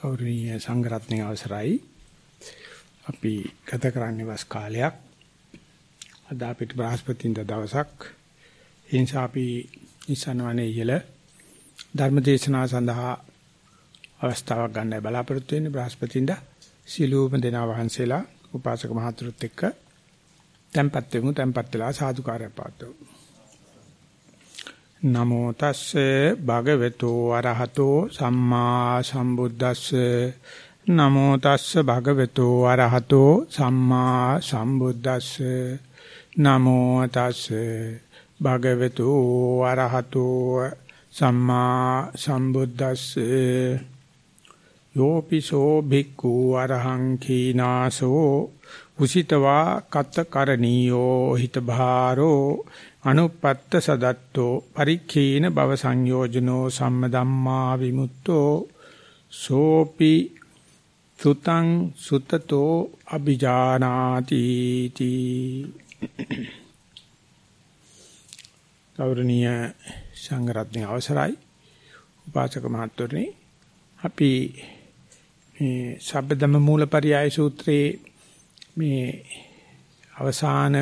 ගෞරවනීය සංඝරත්නයේ අවසරයි. අපි ගත කරන්නේ වස් කාලයක්. අද අපිට බ්‍රහස්පතින්ද දවසක්. ඒ නිසා අපි ඉස්සනවනේ ඉහළ ධර්ම දේශනාව සඳහා අවස්ථාවක් ගන්න බලාපොරොත්තු වෙන්නේ බ්‍රහස්පතින්ද සිළුම දෙනා වහන්සේලා උපාසක මහතුරුත් එක්ක tempත් වෙමු tempත් වෙලා සාදුකාරය පාත්වමු නමෝ තස්සේ භගවතු අරහතෝ සම්මා සම්බුද්දස්සේ. නමෝ තස්සේ භගවතු අරහතෝ සම්මා සම්බුද්දස්සේ. නමෝ තස්සේ භගවතු අරහතෝ සම්මා සම්බුද්දස්සේ. යෝපිසෝ භික්ඛු අරහං කීනාසෝ. උසිතවා කත කරණීයෝ හිත භාරෝ අනුපත්ත සදත්තෝ පරික්ඛීන භව සංයෝජනෝ සම්මදම්මා විමුක්තෝ සෝපි සුතං සුතතෝ අ비ජානාති තී. ගෞරවනීය සංඝරත්නයේ අවසරයි. උපාසක මහත්වරණි අපි මේ සබ්බදම මූලපරියාය සූත්‍රයේ මේ අවසාන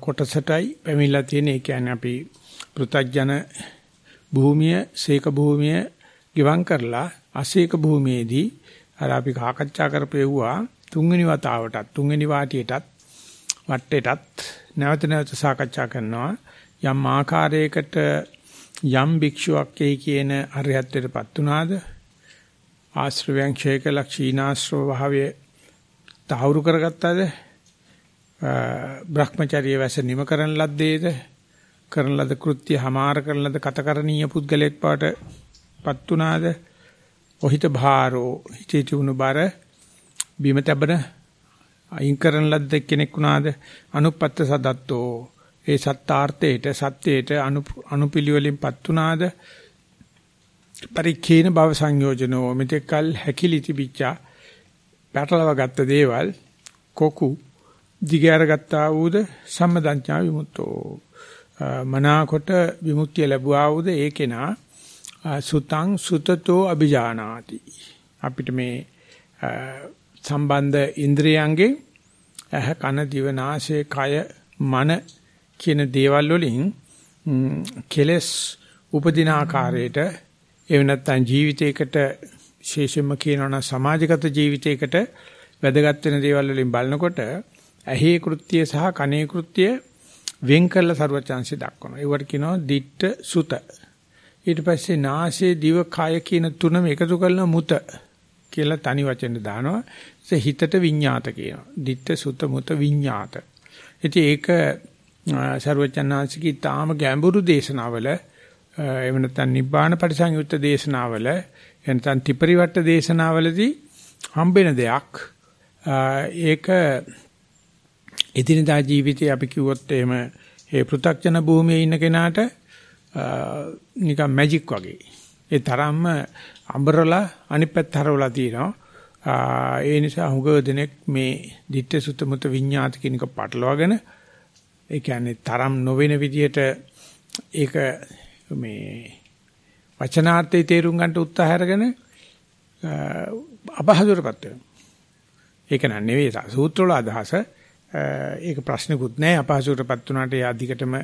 කොටසටයි පැමිණලා තියෙන ඒ කියන්නේ අපි පෘථජන භූමිය සීක භූමිය ගිවං කරලා අසීක භූමියේදී අර අපි සාකච්ඡා කරපෙව්වා තුන්වෙනි වතාවටත් තුන්වෙනි වාටියටත් වටේටත් නැවත නැවත සාකච්ඡා කරනවා. යම් ආකාරයකට යම් භික්ෂුවක් එයි කියන අරිහත්ත්වයටපත් උනාද? ආශ්‍රවයන් ක්ෂේක ලක්ෂීනාශ්‍රව භාවයේ තහවුරු කරගත්තද? භ්‍රමචර්ය වැස නිම කරන ලද්දේද? කරන ලද කෘත්‍ය හමාර කරන ලද කතකරණීය පුද්ගලෙක් බවට පත් උනාද ඔහිත භාරෝ හිතේ තිබුණු බර බිම තබන අයින් කරන ලද්ද කෙනෙක් උනාද අනුපත්ත සදත්තෝ. ඒ සත්‍යාර්ථයට සත්‍යයට අනුපිළිවෙලින්පත් උනාද පරික්ඛේන භව සංයෝජනෝ. මෙතෙකල් හැකිලි තිබිච්චා පැටලව ගත්ත දේවල් කොකු දිගෑර ගත්තා වූද සම්මදඤ්ඤා විමුක්තෝ. මනාකොට විමුක්තිය ලැබුවා වූද ඒ කෙනා සුතං සුතතෝ අபிජානාති අපිට මේ සම්බන්ධ ඉන්ද්‍රියයන්ගේ ඇහ කන දිව නාසය කය මන කියන දේවල් වලින් කෙලස් උපදින ආකාරයට එව නැත්තම් ජීවිතයකට විශේෂයෙන්ම කියනවා සමාජගත ජීවිතයකට වැදගත් වෙන දේවල් වලින් බලනකොට ඇහි කෘත්‍ය සහ කනේ කෘත්‍ය වෙන් කරලා ਸਰවචාන්සිය දක්වනවා. ඒවට කියනවා දිට්ඨ සුත. ඊට පස්සේ නාසය දිව කය කියන තුනම එකතු කරලා මුත කියලා තනි වචෙන් දානවා. ඒ හිතට විඤ්ඤාත කියනවා. ditta sutta muta විඤ්ඤාත. ඉතින් ඒක ਸਰවචන්නාංශිකී තාම ගැඹුරු දේශනාවල එහෙම නැත්නම් නිබ්බාන පරිසංයුක්ත දේශනාවල එනතන් ත්‍රිපරිවට්ට දේශනාවලදී හම්බෙන දෙයක්. ඒක එදිනදා ජීවිතේ අපි කිව්වොත් එහෙම ඒ පෘථග්ජන භූමියේ ඉන්න කෙනාට නිකන් මැජික් වගේ. ඒ තරම්ම අඹරලා අනිත් පැත්ත හරවලා තියෙනවා. ඒ නිසා හුඟ දෙනෙක් මේ ditta sutta muta විඤ්ඤාත කියන එක පටලවාගෙන ඒ කියන්නේ තරම් නොවන විදිහට ඒක මේ වචනාර්ථය තේරුම් ගන්නට උත්සාහ අරගෙන අපහසුරපත් වෙනවා. ඒක නෑ නෙවෙයි සූත්‍රවල අදහස. ඒක ප්‍රශ්නකුත් නෑ අපහසුරපත් වුණාට ඒ අධිකටම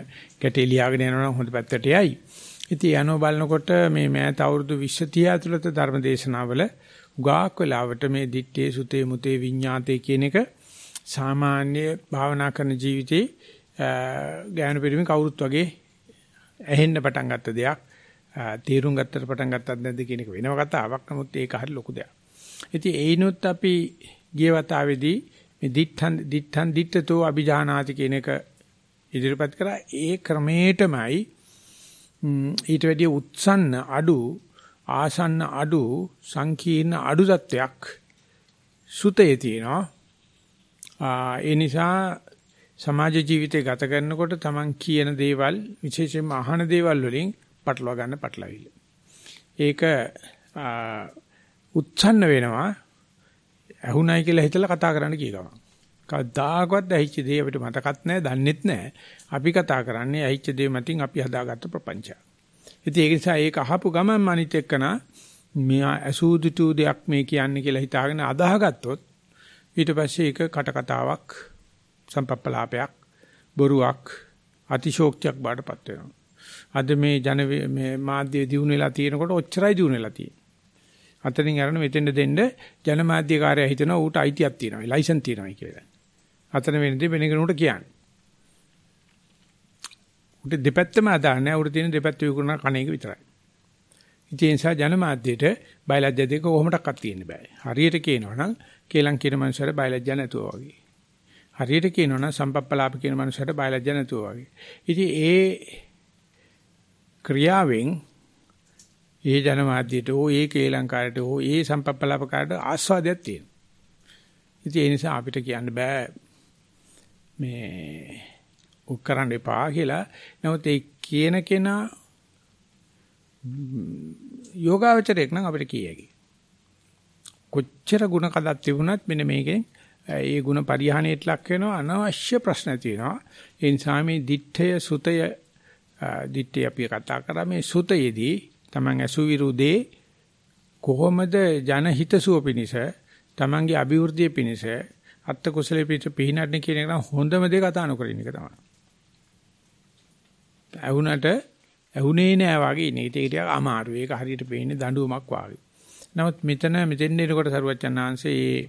ගැටේ ලියාගෙන යනවා හොඳ පැත්තට යයි. ඉතින් යනෝ බලනකොට මේ මෑත අවුරුදු 20 30 ඇතුළත ධර්ම දේශනාවල උගාක් වෙලාවට මේ දිත්තේ සුතේ මුතේ විඤ්ඤාතේ කියන එක සාමාන්‍ය භාවනා කරන ජීවිතේ ගෑනු පිරිමි කවුරුත් වගේ ඇහෙන්න පටන් ගත්ත දෙයක් තීරුම් ගත්තට පටන් ගත්තත් නැද්ද කියන එක වෙනම කතාවක්. නමුත් ඒක හරි ලොකු දෙයක්. ඉතින් ඒනොත් අපි ගිය වතාවේදී මේ දිත්තන් දිත්තන් දිත්තතෝ අභිජානාති කියන එක ඉදිරිපත් කරා ඒ ක්‍රමේටමයි ඊට වැඩිය උත්සන්න අඩු ආසන්න අඩු සංකීර්ණ අඩු தත්වයක් සුතේ තියෙනවා. ඒ නිසා සමාජ ජීවිතය ගත කරනකොට Taman කියන දේවල් විශේෂයෙන්ම අහන දේවල් වලින් පටලවා ගන්න පටලවිල්ල. ඒක උච්ඡන්න වෙනවා. ඇහුණයි කියලා හිතලා කතා කරන්න කිය ගමන්. කවදාකවත් ඇහිච්ච දේ අපිට මතකත් නැහැ, දන්නෙත් නැහැ. අපි කතා කරන්නේ ඇහිච්ච දේ මතින් අපි හදාගත්ත ප්‍රපංචය. ඉතින් ඒක නිසා ඒක අහපු ගමන් අනිත් එක්කන මෙයා ඇසූදුතු දෙයක් මේ කියන්නේ කියලා හිතාගෙන අදාහගත්තොත් ඊට පස්සේ ඒක කට කතාවක් සම්පප්පලාපයක් බොරුවක් අතිශෝක්තියක් බාටපත් වෙනවා. අද මේ ජන මේ මාධ්‍ය දියුණු වෙලා තියෙනකොට ඔච්චරයි දියුණු වෙලා තියෙන්නේ. අතනින් අරන මෙතෙන්ද දෙන්න ජනමාධ්‍යකාරයා හිතනවා ඌට අයිතියක් තියෙනවා ලයිසන් තියෙනවා කියලා. අතන වෙනදී වෙන කෙනෙකුට කියන්නේ. ඌට දෙපැත්තම අදාළ නැහැ ඌට තියෙන දෙපැත්ත විකුණන කණ එක විතරයි. ඉතින් ඒ නිසා ජනමාධ්‍යයට බයලජ්‍ය දෙක කොහොමඩක්වත් තියෙන්න බෑ. හරියට කියනවා නම් කේලම් කියන මනුස්සයර බයලජ්‍ය නැතුව වගේ. හරියට කියනවා නම් සම්පප්පලාප කියන මනුස්සයර බයලජ්‍ය නැතුව වගේ. ඉතින් ඒ ක්‍රියාවෙන් ඒ ජනමාධ්‍යයට ඕ ඒ කේලංකාරයට ඕ ඒ සම්පප්පලාපකාරයට ආස්වාදයක් තියෙනවා. ඉතින් ඒ නිසා අපිට කියන්න බෑ මේ උක් කරන්න එපා කියලා. නමුත් ඒ කියන කෙනා යෝගාවචරයක් නම් අපිට කියයි. කොච්චර ಗುಣ කඩක් තිබුණත් මෙන්න මේකෙන් ඒ ಗುಣ පරිහානියට ලක් වෙනවා අනවශ්‍ය ප්‍රශ්න තියෙනවා. ඒ නිසා මේ දිත්තය සුතය දිත්තේ අපි කතා කරා මේ සුතයේදී Taman ඇසු විරුදේ කොහොමද ජනහිතසුව පිණිස Tamanගේ අභිවෘද්ධිය පිණිස අත්ත කුසලයේ පිට පිහිනන්නේ කියන එක නම් හොඳම දේ කතා නොකර ඉන්න එක තමයි. ඇහුණට ඇහුනේ නෑ වගේ ඉන්නේ. ඒක ටිකක් අමාරුයි. ඒක හරියට පේන්නේ දඬුවමක් වගේ. නමුත් මෙතන මෙතෙන් එනකොට සරුවච්චන් ආංශේ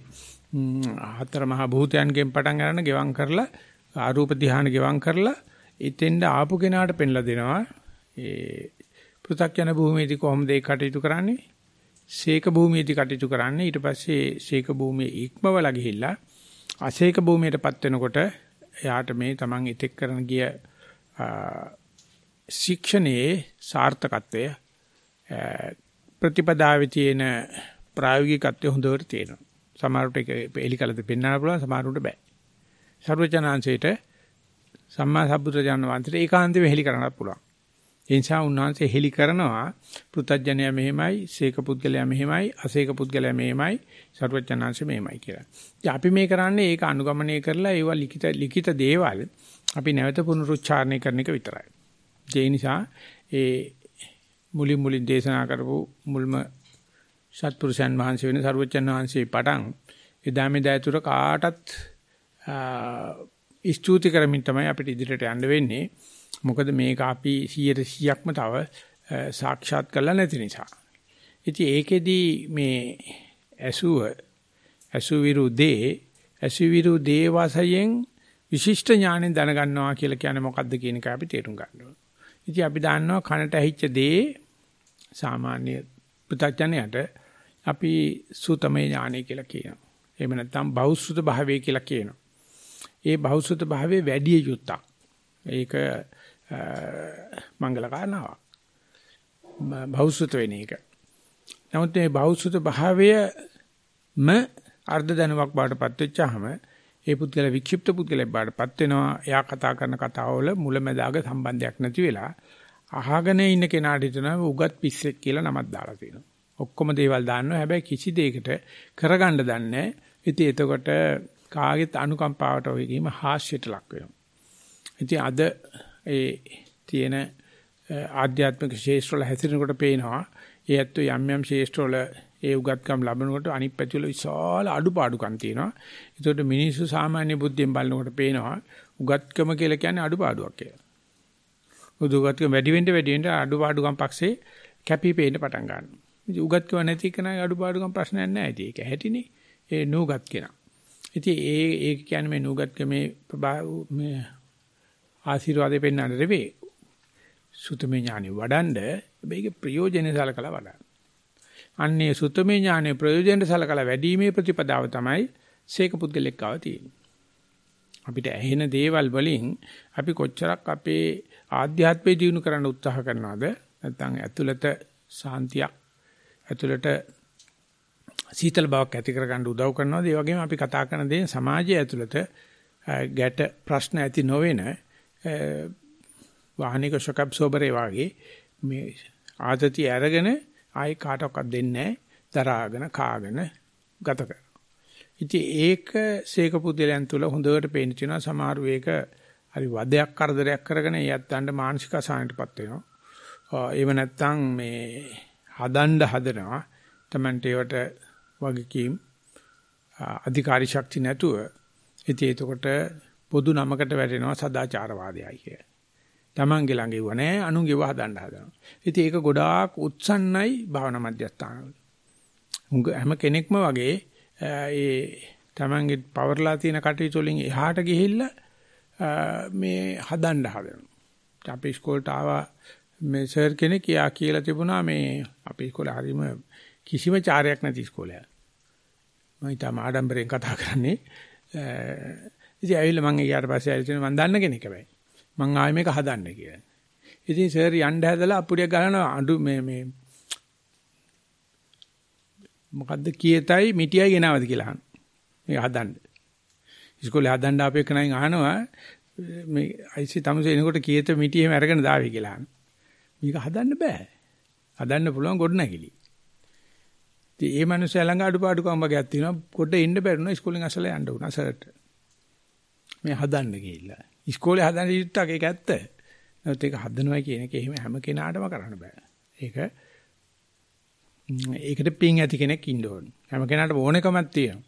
හතර මහා භූතයන්ගෙන් පටන් ගන්න ගෙවම් කරලා ආරූප ධ්‍යාන ගෙවම් කරලා ඉතින්ද ආපු කෙනාට පෙන්ලා දෙනවා. ඒ පෘථග්ජන භූමියේදී කොහොමද ඒ කටයුතු කරන්නේ? ශේක භූමියේදී කටයුතු කරන්නේ ඊට පස්සේ ශේක භූමියේ ඉක්මවලා ගිහිල්ලා අශේක භූමියටපත් වෙනකොට එයාට මේ Taman ඉතෙක් කරන ගිය ශික්ෂණයේ සාර්ථකත්වය ප්‍රතිපදාවේ තියෙන ප්‍රායෝගිකත්වය හොඳට තියෙනවා. සමහරට ඒක එලිකලද පෙන්වන්න පුළුවන් සමහරට බෑ. සර්වචනාංශයට සම්මා සම්බුද්ධ වහන්සේට ඒකාන්තව හෙලි කරන්නත් පුළුවන්. ඒ නිසා උන්වහන්සේ හෙලි කරනවා පෘතජ්ජනය මෙහෙමයි, සීක පුද්ගලයා මෙහෙමයි, අසීක පුද්ගලයා මෙහෙමයි, සර්වචනාංශ මෙහෙමයි කියලා. ඉතින් අපි මේ කරන්නේ ඒක අනුගමනය කරලා ඒවා ලිඛිත ලිඛිත දේවල් අපි නැවත පුනරුච්චාරණය කරන එක විතරයි. ඒ නිසා ඒ මුලින් මුලින් දේශනා කරපු මුල්ම සත්පුරුෂයන් වහන්සේ වෙන සරුවචන් වහන්සේ පටන් එදා මෙදා තුර කාටත් ස්තුති කරමින් තමයි අපිට ඉදිරියට යන්න වෙන්නේ. මොකද මේක අපි 100%ක්ම තව සාක්ෂාත් කරලා නැති නිසා. ඉතින් ඒකෙදි මේ ඇසුව ඇසුවිරු දේ ඇසුවිරු දේ වාසයෙන් විශිෂ්ට ඥාණයෙන් දැනගන්නවා කියලා කියන්නේ මොකද්ද කියන එක අපි තේරුම් ගන්න ඕනේ. ඉතින් අපි දන්නවා කනට ඇහිච්ච දේ සාමාන්‍ය පුතඥයට අපි සූතමේ ඥානය කියලා කියනවා. එහෙම නැත්නම් බෞද්ධ භාවය කියලා කියනවා. ඒ බෞද්ධ භාවයේ වැඩි යුත්තක්. ඒක මංගල කාරණාවක්. බෞද්ධ වෙන එක. නමුත් මේ බෞද්ධ භාවයම අර්ධ දැනුමක් බාටපත් වෙච්චාම ඒ පුද්ගල වික්ෂිප්ත පුද්ගලෙක් බාටපත් වෙනවා. එයා කතා කරන කතාවල මුලැමැදාග සම්බන්ධයක් නැති වෙලා අහගෙන ඉන්න කෙනාට හිතනවා උගත් පිස්සෙක් කියලා නමක් දාලා තියෙනවා. ඔක්කොම දේවල් දාන්නවා. හැබැයි කිසි දෙයකට කරගන්න දන්නේ නැහැ. ඉතින් එතකොට කාගෙත් අනුකම්පාවට ඔය ගීම හාස්‍යයට ලක් වෙනවා. ඉතින් අද ඒ තියෙන ආධ්‍යාත්මික ශේෂ්ත්‍රවල හැසිරෙනකොට පේනවා ඒ ඇත්ත යම් යම් ශේෂ්ත්‍රවල ඒ උගත්කම් ලැබනකොට අනිත් පැතිවල විශාල අඩුපාඩුකම් තියෙනවා. ඒකට මිනිස්සු සාමාන්‍ය බුද්ධියෙන් බලනකොට පේනවා උගත්කම කියලා කියන්නේ අඩුපාඩුවක් කියලා. උගත්කම වැඩි වෙන්න වැඩි වෙන්න අඩුපාඩුකම් පක්ෂේ කැපී පෙනෙන්න පටන් ගන්නවා. ඉතින් උගත්කම නැති කෙනාගේ අඩුපාඩුකම් ප්‍රශ්නයක් නැහැ. ඉතින් ඒක ඇහැටිනේ. ඒ නූගත් කෙනා. ඉතින් ඒ ඒ කියන්නේ මේ නූගත්කමේ මේ ආශිර්වාදේ පෙන්වන්න නෙවෙයි. සුතමේ ඥානෙ වඩන්ඩ මේක ප්‍රයෝජනෙ සලකලා වඩන්න. අන්නේ සුතමේ ඥානෙ ප්‍රයෝජනෙ සලකලා වැඩිීමේ ප්‍රතිපදාව තමයි සීක පුද්ගලෙක් ආව තියෙන්නේ. අපිට ඇහෙන දේවල් වලින් අපි කොච්චරක් අපේ ආධ්‍යාත්මය දිනු කරන්න උත්සාහ කරනවද නැත්නම් ඇතුළත සාන්තියක් ඇතුළත සීතල බවක් ඇති කරගන්න උදව් කරනවද ඒ වගේම අපි කතා කරන දේ සමාජය ඇතුළත ගැට ප්‍රශ්න ඇති නොවන වාහනික ෂොක් ඇබ්සෝබරේ වාගේ මේ ආදතිය අරගෙන ආයි කාටවත් දෙන්නේ දරාගෙන කාගෙන ගත කරනවා. ඉතින් ඒක සීක පුද්ගලයන් තුල හොඳට පේන තියෙනවා සමහර වේක හරි වදයක් කරදරයක් කරගෙන යත්තන්ට මානසික අසහනයටපත් වෙනවා. ඒව නැත්තම් මේ හදන්න හදනවා. Tamante ඒවට වගකීම් අධිකාරී ශක්තිය නැතුව ඉතින් එතකොට පොදු නමකට වැටෙනවා සදාචාරවාදයයි කිය. Tamange ළඟ ඉව නැහැ අනුන්ගේ ඉව හදන්න හදනවා. ඉතින් ඒක ගොඩාක් උත්සන්නයි භාවනා මධ්‍යස්ථානවල. හැම කෙනෙක්ම වගේ ඒ Tamange පවර්ලා තියෙන කටයුතු වලින් එහාට ගිහිල්ලා මේ හදන්න හදනවා. අපි ඉස්කෝලේට ආවා මේ සර් කෙනෙක් යා කියලා තිබුණා මේ අපි ඉස්කෝලේ හරීම කිසිම චාරයක් නැති ඉස්කෝලයක්. මම ඊටම ආඩම්බරෙන් කතා කරන්නේ. ඉතින් ඇවිල්ලා මම ඊට පස්සේ ඇවිල්ලා මම දන්න කෙනෙක් හැබැයි. මං ආයෙ මේක හදන්න කියලා. ඉතින් සර් යන්න හැදලා අපුඩිය ගහනවා අඬු මේ මේ මොකද්ද කීයතයි මිටියයි ගෙනවද කියලා අහන. මේක හදන්න. ඉස්කෝලේ හදන්න ආපේ කෙනෙක් අහනවා මේ අයිසි තමුසේ එනකොට කීයත මිටි එහෙම අරගෙන දාවි කියලා අහන. මේක හදන්න බෑ. හදන්න පුළුවන් ගොඩ නැගිලි. ඉතින් ඒ මනුස්සයා ළඟ අඩුපාඩුකම් වගේක් තියෙනවා. පොඩ්ඩ ඉන්න බැරිුණා ඉස්කෝලෙන් අසලා යන්න උනා සර්ට. මේ හදන්න ගිහිල්ලා. ඉස්කෝලේ හදන්න ඉත්තක් ඒක ඇත්ත. නමුත් ඒක හදනවා කියන එක එහෙම හැම කෙනාටම කරන්න බෑ. ඒක ඒකට පිං ඇති කෙනෙක් ඉන්න ඕන. හැම කෙනාට ඕනෙකමක් තියෙනවා.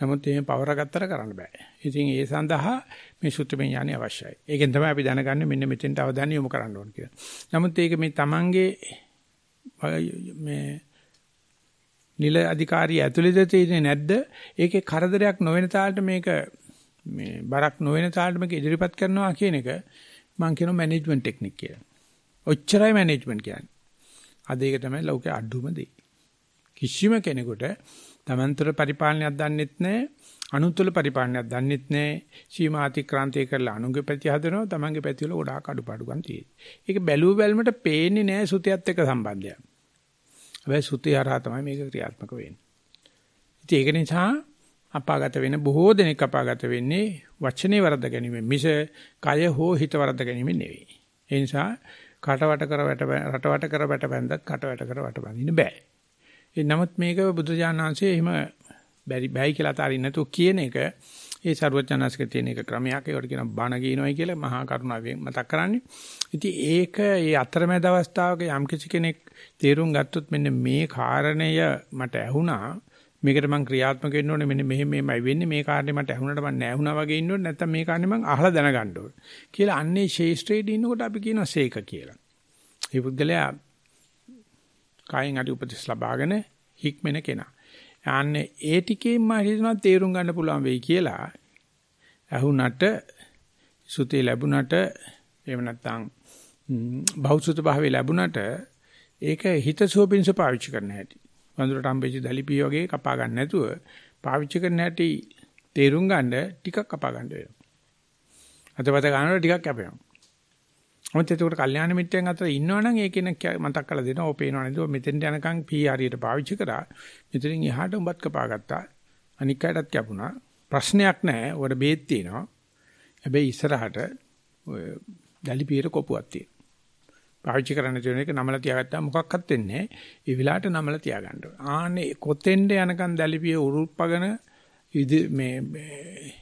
නමුත් එහෙම පවර ගත්තට කරන්න බෑ. ඉතින් ඒ සඳහා මේ සුත්තමේ ඥානය අවශ්‍යයි. ඒකෙන් තමයි අපි දැනගන්නේ මෙන්න මෙතෙන්ට අවධානය යොමු කරන්න ඕන කියලා. නමුත් ඒක මේ Tamange මේ නිල අධිකාරිය ඇතුළේද තියෙන්නේ නැද්ද? ඒකේ කරදරයක් නොවන තාලට මේක මේ බරක් නොවන තාලට මේක ඉදිරිපත් කරනවා කියන එක මම කියනවා මැනේජ්මන්ට් ටෙක්නික් කියලා. ඔච්චරයි මැනේජ්මන්ට් කියන්නේ. අද ඒක තමයි ලෝකේ අඩුම දේ. කිසිම කෙනෙකුට තමන්තර පරිපාලනයක් දන්නෙත් නැහැ, අනුතුල පරිපාලනයක් දන්නෙත් නැහැ. සීමා අතික්‍රාන්තය කරලා අනුගේ පැති හදනවා, තමන්ගේ පැති වල ගොඩාක් අඩුපාඩුකම් තියෙනවා. ඒක බැලුව බැලමට පේන්නේ නැහැ සුතියත් එක්ක සම්බන්ධයක්. හැබැයි සුතිය හරහා තමයි මේක ක්‍රියාත්මක වෙන්නේ. ඉතින් ඒක නිසා අපාගත වෙන බොහෝ දෙනෙක් අපාගත වෙන්නේ වචනේ වරද්ද ගැනීම මිස කය හෝ හිත වරද්ද ගැනීම නෙවෙයි. ඒ නිසා කටවට කර වැට රටවට කර වැට බැඳත් කටවට කර වැට බඳින්න බෑ. ඒ නමුත් මේක බුදුජානනාංශයේ එහෙම බැරි බෑයි කියලා අතාරින්න නැතුව කියන එක ඒ ਸਰවඥාන්සේක තියෙන එක ක්‍රමයක් ඒකට කියන බණ කියනවායි කියලා මහා කරුණාවෙන් මතක් කරන්නේ. ඉතින් ඒක ඒ අතරමැද අවස්ථාවක යම් කිසි කෙනෙක් තේරුම් ගත්තොත් මෙන්න මේ කාරණය මට ඇහුණා මේකට මම ක්‍රියාත්මක වෙන්න ඕනේ මෙන්න මෙහෙම මෙහෙමයි වෙන්නේ මේ කාරණේ මට ඇහුණාට මම නැහුණා වගේ ඉන්න ඕනේ නැත්නම් මේ කාරණේ මම අහලා දැනගන්න ඕනේ කියලා අන්නේ ශේෂ්ත්‍රයේදී ඉන්නකොට අපි කියනවා සේක කියලා. මේ පුද්ගලයා කායෙන් අඩි උපදෙස් ලබාගෙන හික්මෙන කෙනා. යන්නේ ඒ ටිකෙන් මම හිතනවා තේරුම් ගන්න පුළුවන් වෙයි කියලා. ඇහුණට සුතේ ලැබුණට එහෙම නැත්නම් බෞද්ධ භාවය ලැබුණට ඒක හිතසුව පිණිස පාවිච්චි කරන්න හැටි. වඳුරට හම්බෙච්ච දලිපිය වගේ කපා ගන්න නැතුව පාවිච්චි කරන්න හැටි තේරුම් ගන්න ටිකක් කපා ගන්න වෙනවා. අතපත ගන්නකොට ටිකක් කැපෙනවා. මොකද ඒකට කල්යාණ මිත්‍රයන් අතර ඉන්නවනම් ඒක මතක් කරලා දෙනවා. ඔය පේනවා නේද? මෙතෙන්ට යනකම් පී හරියට පාවිච්චි කරා. මෙතනින් එහාට උඹත් කපා ගත්තා. අනික් අයටත් කැපුණා. ප්‍රශ්නයක් නැහැ. උඩ බේත් තියෙනවා. හැබැයි ඉස්සරහට ඔය දලිපියට කොපුවක් තියෙනවා. පාවිච්චි කරන්න තියෙන එක නමල තියාගත්තාම මොකක්වත් වෙන්නේ නැහැ. ඒ විලාට නමල තියාගන්න ඕන. ආන්නේ කොතෙන්ද යනකම් දැලිපිය උරුප්පගෙන මේ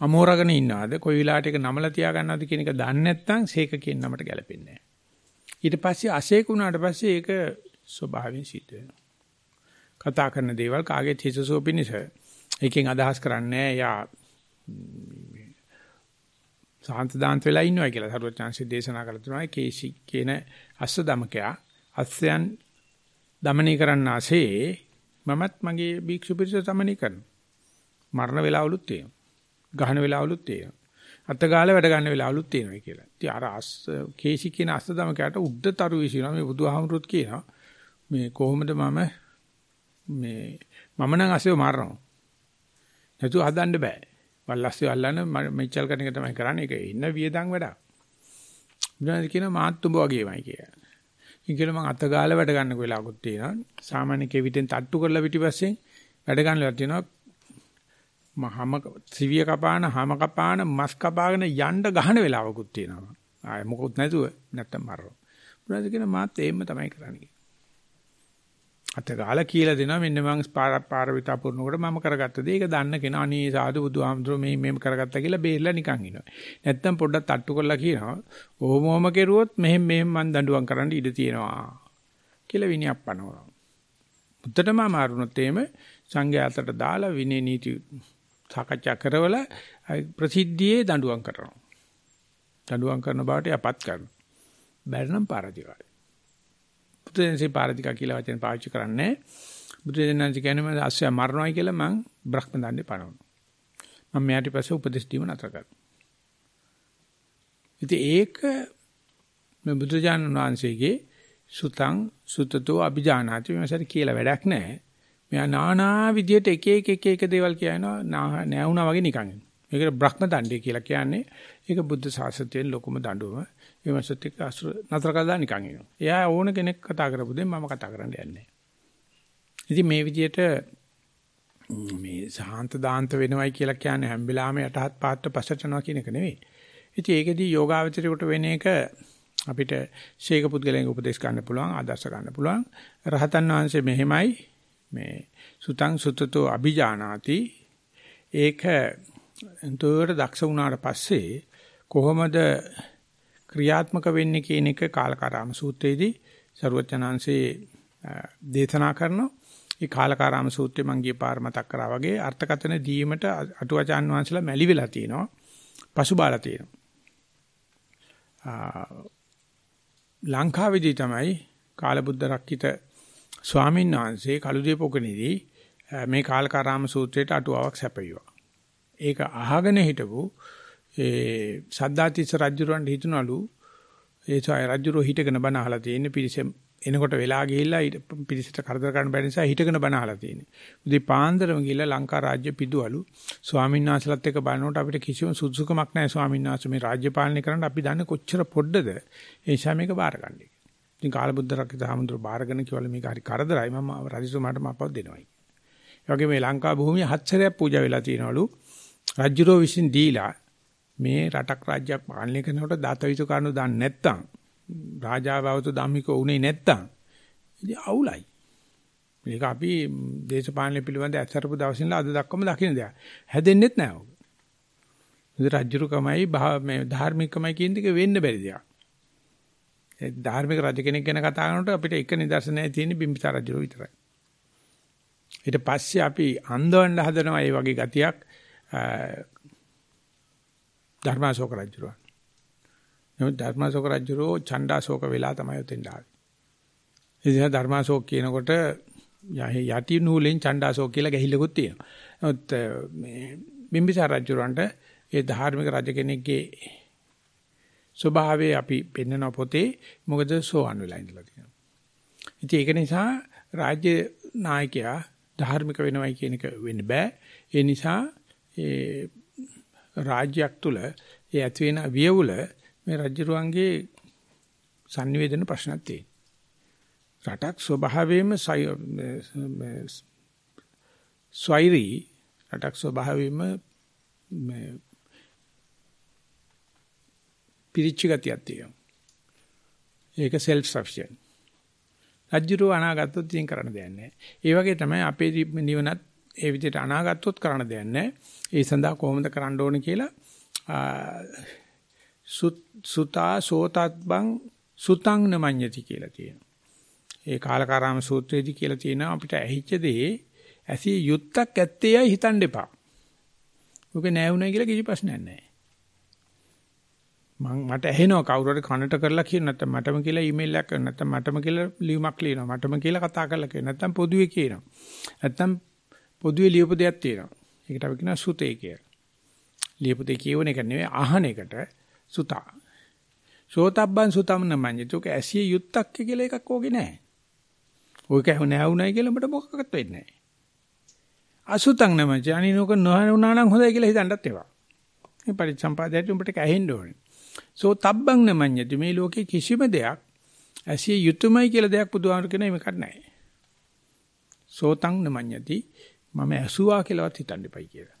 අමෝරගෙන ඉන්නවද? කොයි විලාට එක නමල තියාගන්නවද කියන එක දන්නේ නැත්නම් සීක කියන නමට ගැලපෙන්නේ නැහැ. ඊට පස්සේ අසේක වුණාට පස්සේ ඒක ස්වභාවයෙන් සිද්ධ වෙනවා. කතා කරන දේවල් කාගේ හිතසුව පිණිස එකෙන් අදහස් කරන්නේ යා සාන්ත දාන්ත වෙලා ඉන්නවා කියලා සරුවත් chance දේශනා කරලා තුනයි කේසි කියන අස්ස දමකයා අස්සයන් দমনී කරන්න ASCII මමත් මගේ භික්ෂු පිරිස দমনී කරනවා මරණ වෙලාවලුත් තියෙනවා ගහන වෙලාවලුත් තියෙනවා අතගාල වැඩ ගන්න වෙලාවලුත් තියෙනවා කියලා. ඉතින් අර අස්ස කේසි කියන අස්ස දමකයාට උද්දතරු විසිනවා මේ බුදුහාමුදුරුත් කියනවා මේ කොහොමද මම මේ මම නම් අසෙව මරනවා. නැතු හදන්න බෑ. වල්ලස්සේ අල්ලන්න මෙච්චල් කරන එක තමයි කරන්නේ. ඒක ඉන්න වියදම් වැඩක්. බුදුන් කියන මාත් උඹ වගේමයි කියලා. ඉතින් කියලා මම අත ගාලා වැඩ ගන්න වෙලාවකුත් තියෙනවා. සාමාන්‍ය කෙවිතෙන් තට්ටු කරලා පිටිපස්සෙන් වැඩ ගන්නලා තියෙනවා. මහම සිවිය කපාන, හම කපාන, මස් කපාගෙන යන්න ගහන වෙලාවකුත් තියෙනවා. ආය මොකොත් නැතුව නැත්තම් මරනවා. බුදුන් කියන මාත් එහෙම තමයි කරන්නේ. අත ගාලා කියලා දෙනවා මෙන්න මං පාරවිතා පුරනකොට මම කරගත්ත දේ. ඒක දන්න කෙනා අනේ සාදු බුදුහාමුදුරුවෝ මේ මේම කරගත්තා කියලා බේරලා නිකන් ඉනවා. නැත්තම් පොඩ්ඩක් තට්ටු කරලා කියනවා ඕම ඕම කෙරුවොත් මෙහෙම මෙහෙම මං දඬුවම් කරන්න ඉඩ තියෙනවා කියලා විනියක් පනවනවා. මුත්තටම අමාරුනොත් එහෙම සංඝයා අතට දාලා විනය නීති සාකච්ඡා කරවලා ප්‍රසිද්ධියේ දඬුවම් කරනවා. දඬුවම් කරන බවට යපත් කරනවා. බැරනම් පාරදිකායි. බුදුදෙන්සේ පාරදිකා කියලා වචන පාවිච්චි කරන්නේ බුදුදෙන්නාන්ස කියන්නේ මම අස්සය මරනවායි කියලා මං බ්‍රහ්ම දන්නේ පනවනවා. මම මෙයාට පස්සේ උපදෙස් දීම නතර කරනවා. ඉතින් ඒක මේ බුදුජානන වහන්සේගේ සුතං සුතතෝ අභිජානාති මේසට කියලා වැඩක් නැහැ. මෙයා නානා විදියට එක එක එක එක දේවල් කියනවා නෑ වගේ නිකන්. මේකට බ්‍රහ්ම දණ්ඩය කියලා කියන්නේ. ඒක බුද්ධ ශාසනයෙන් ලොකුම දඬුවම. ඒ මාසත් එක්ක අසුර නතර කළා නිකන් ඉනවා. එයා ඕන කෙනෙක් කතා කරපු දෙයක් මම කතා කරන්න යන්නේ ඉතින් මේ විදිහට මේ සාන්ත දාන්ත වෙනවයි කියලා කියන්නේ හැම වෙලාවෙම යටහත් පාත්‍ර පසට යනවා කියන එක නෙවෙයි. ඉතින් ඒකෙදී යෝගාවචරයට වෙන එක අපිට ශේක පුද්ගලයන්ගේ උපදේශ ගන්න පුළුවන් ආදර්ශ ගන්න පුළුවන්. රහතන් වහන්සේ මෙහෙමයි මේ සුතං සුතතෝ අභිජානාති ඒක එතකොට දක්ෂ වුණාට පස්සේ කොහොමද ක්‍රියාත්මක වෙන්නේ කියන එක කාලකාරාම සූත්‍රයේදී ਸਰුවචනාංශේ දේශනා කරනවා. ඒ කාලකාරාම සූත්‍රය මම ගිය පාර මතක් කරා වගේ අර්ථකථන දීමට අටුවචාන් වහන්සේලා මැලි වෙලා තියෙනවා. පසුබාලා තියෙනවා. ලංකාවේදී තමයි කාලබුද්ධ රක්කිත ස්වාමීන් වහන්සේ කළුදීපොකනේදී මේ කාලකාරාම සූත්‍රයට අටුවාවක් සැපයුවා. ඒක අහගෙන හිටපු ඒ සද්දාතිස්ස රජුරන්ට හිතුණලු ඒ සාය රජුරෝ හිටගෙන බණ අහලා තියෙන පිරිස එනකොට වෙලා ගිහිල්ලා පිරිසට කරදර කරන්න බැරි නිසා හිටගෙන බණ අහලා තියෙන්නේ. උදේ පාන්දරම ගිහිල්ලා ලංකා රාජ්‍ය පිදුවලු ස්වාමීන් වහන්සේලාත් එක්ක බලනකොට අපිට කිසිම සුදුසුකමක් නැහැ ස්වාමීන් වහන්සේ මේ රාජ්‍ය පාලනය කරන්න අපි දන්නේ කොච්චර පොඩ්ඩද ඒ නිසා මේක බාරගන්නේ. ඉතින් කාලබුද්ධ රක්කිත හමුදුර බාරගෙන කිව්වල මේක හරි කරදරයි මම රජතුමාට මපව දෙනවයි. ඒ වගේ මේ ලංකා භූමිය හත්සරයක් පූජා වෙලා තියෙනවලු රජුරෝ විසින් දීලා මේ රටක් රාජ්‍යයක් පාලනය කරනකොට දතවිතු කරුණු දාන්න නැත්තම් රාජාවවතු ධම්මිකෝ උනේ නැත්තම් ඉතින් අවුලයි. මේක අපි දේශපාලනය පිළිබඳ ඇත්තරපු දවසින්ලා අද දක්වම දකින්න දෙයක්. හැදෙන්නෙත් නෑ ඔක. ඉතින් රජුරුකමයි මේ ධාර්මිකමයි කියන දෙක වෙන්න බැරි දෙයක්. ඒ ධාර්මික රජ කෙනෙක් ගැන කතා කරනකොට අපිට එක නිදර්ශනයක් තියෙන්නේ බිම්බිසාර රජුරු විතරයි. ඊට පස්සේ අපි අන්දවන්න හදනවා මේ වගේ ගතියක් ධර්මාශෝක රජුරුවන්. නමුත් ධර්මාශෝක රජුරෝ ඡණ්ඩාශෝක වෙලා තමයි උතෙන් ආවේ. ඒ නිසා ධර්මාශෝක කියනකොට යටි නූලෙන් ඡණ්ඩාශෝක කියලා ගැහිල්ලකුත් තියෙනවා. නමුත් මේ බිම්බිසාර රජුරන්ට ඒ ධාර්මික රජ කෙනෙක්ගේ ස්වභාවය අපි පෙන්වන පොතේ මොකද සෝවන් වෙලා ඉඳලා තියෙනවා. ඉතින් ඒක නිසා රාජ්‍ය නායකයා ධාර්මික වෙනවයි කියන එක වෙන්න බෑ. ඒ නිසා ඒ රාජ්‍යයක් තුල ඒ ඇති වෙන වියවුල මේ රජුරුවන්ගේ sannivedana ප්‍රශ්නක් තියෙනවා. රටක් ස්වභාවයෙන්ම ස්වෛරී රටක් ස්වභාවයෙන්ම මේ පිරිච්ච ගතියක් තියෙනවා. ඒක self sufficient. රජුරුව අනාගතොත් ඉතින් කරන්න දෙයක් නැහැ. ඒ වගේ තමයි අපේ නිවනත් ඒ විදිහට අනාගතොත් කරන්න දෙයක් නැහැ. ඒ සඳහා කොහොමද කරන්න ඕනේ කියලා සුතා සෝතත්බං සුතං නමඤ්ඤති කියලා තියෙනවා. ඒ කාලකාරාම සූත්‍රයේදී කියලා තියෙනවා අපිට ඇහිච්ච දේ ඇසී යුත්තක් ඇත්තේයි හිතන්න එපා. ඔක නෑ වුණා කියලා කිසි ප්‍රශ්නයක් නෑ. මං මට ඇහෙනවා කවුරු හරි කනට කරලා කියන නැත්නම් මටම කියලා ඊමේල් එකක් කරන නැත්නම් මටම කියලා ලියුමක් ලියනවා මටම කියලා කතා කරලා කියන නැත්නම් පොදුවේ කියනවා. නැත්නම් පොදුවේ ලියපු දෙයක් තියෙනවා. ඒකට අපි කියනවා සුතේ කියලා. ලියපු දෙය කියවන එක නෙවෙයි අහන එකට සුතා. සෝතබ්බන් සුතම් නමඤ්ඤති. ඔක ඇසිය යුත්තක් කියලා එකක් ඕකේ නැහැ. ඔයක නෑ වුණයි කියලා ඔබට මොකක්වත් වෙන්නේ නැහැ. අසුතං නමඤ්ඤති. අනිනෝක නොහුණා නම් හොඳයි කියලා හිතන්නත් ඒවා. මේ පරිසම්පාදයට උඹට කැහෙන්න ඕනේ. සෝතබ්බං නමඤ්ඤති. මේ ලෝකේ කිසිම දෙයක් ඇසිය යුතුයමයි කියලා දෙයක් බුදුහාමර කියන එකක් නැහැ. සෝතං නමඤ්ඤති. මම ඇසුවා කියලාවත් හිතන්න එපයි කියලා.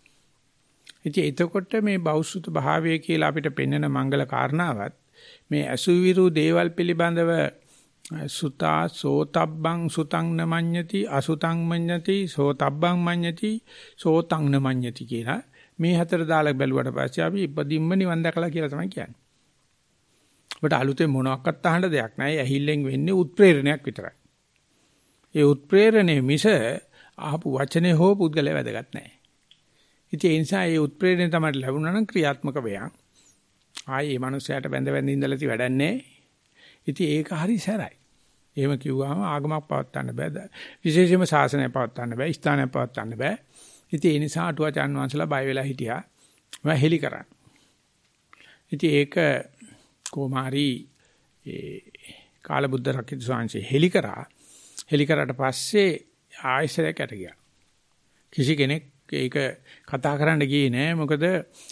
ඉතින් එතකොට මේ බෞසුත භාවය කියලා අපිට පෙන්වන මංගල කාරණාවත් මේ අසුවිරු දේවල් පිළිබඳව සුතා සෝතබ්බං සුතං නමඤ්ඤති අසුතං මඤ්ඤති සෝතබ්බං මඤ්ඤති සෝතං නමඤ්ඤති කියලා මේ හතර දාලා බැලුවට පස්සේ අපි ඉපදින්ම නිවන් දැකලා කියලා තමයි කියන්නේ. ඔබට අලුතෙන් මොනවාක්වත් අහන්න දෙයක් නැහැ. ඇහිල්ලෙන් වෙන්නේ උත්ප්‍රේරණයක් විතරයි. ඒ උත්ප්‍රේරණය මිස ආපු වචනේ හෝ පුද්ගලයා වැදගත් නැහැ. ඉතින් ඒ නිසා මේ උත්ප්‍රේරණය තමයි ලැබුණා නම් ක්‍රියාත්මක වෙයන්. ආයේ මේ මනුස්සයාට බැඳ බැඳ ඉඳලා ති වැඩන්නේ. ඉතින් ඒක හරි සැරයි. එහෙම කිව්වම ආගමක් පවත්වන්න බෑ. විශේෂයෙන්ම ශාසනය පවත්වන්න බෑ. ස්ථානය පවත්වන්න බෑ. ඉතින් ඒ නිසා අටුවාචාන් වහන්සලා බය වෙලා හිටියා. මම හෙලි කරා. ඉතින් ඒක කොමාරි ඒ කාලබුද්ධ රකිත ස්වාමීන් හෙලි කරා. හෙලි කරාට පස්සේ ආයසරයකට ගියා. කිසි කෙනෙක් ඒක කතා කරන්න ගියේ නෑ. මොකද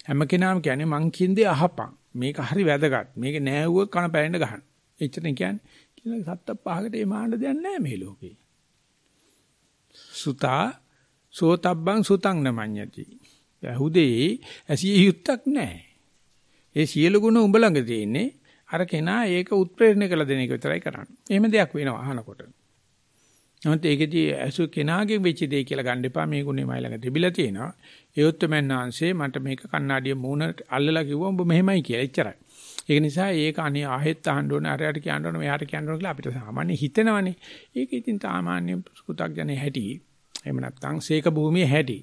හැම කෙනාම කියන්නේ මං කින්දේ අහපන්. මේක හරි වැදගත්. මේක නෑවුවොත් කන පැලෙන්න ගහන එච්චරනේ කියන්නේ. කියලා සත්ත පහකට ඒ මාන්න දෙයක් නෑ මේ ලෝකේ. සුතා සෝතබ්බං සුතං නමඤ්ඤති. යහුදේ ඇසිය යුත්තක් නෑ. ඒ සියලු ගුණ උඹ ළඟ තියෙන්නේ අර කෙනා ඒක උත්ප්‍රේරණය කළ දෙන එක විතරයි කරන්නේ. එහෙම දෙයක් වෙනවා අහනකොට. නමුත් ඒකෙදී ඇසු කෙනාගේ වෙච්ච දෙය කියලා ගන්න එපා මේ ගුණේ මයි ළඟ තිබිලා තියෙනවා. ඒ උත්තරමන්නාංශේ මට මේක කණ්ණාඩිය මූණට අල්ලලා කිව්වා උඹ මෙහෙමයි කියලා. එච්චරයි. ඒක නිසා ඒක අනේ ආහෙත් අහන්න ඕනේ අරයට කියන්න ඕනේ මෙයාට කියන්න ඕනේ කියලා අපිට සාමාන්‍ය හිතෙනවනේ. ඒක ඉතින් සාමාන්‍ය පු탁ජනේ හැටි. එහෙම නැත්නම් සීක භූමියේ හැටි.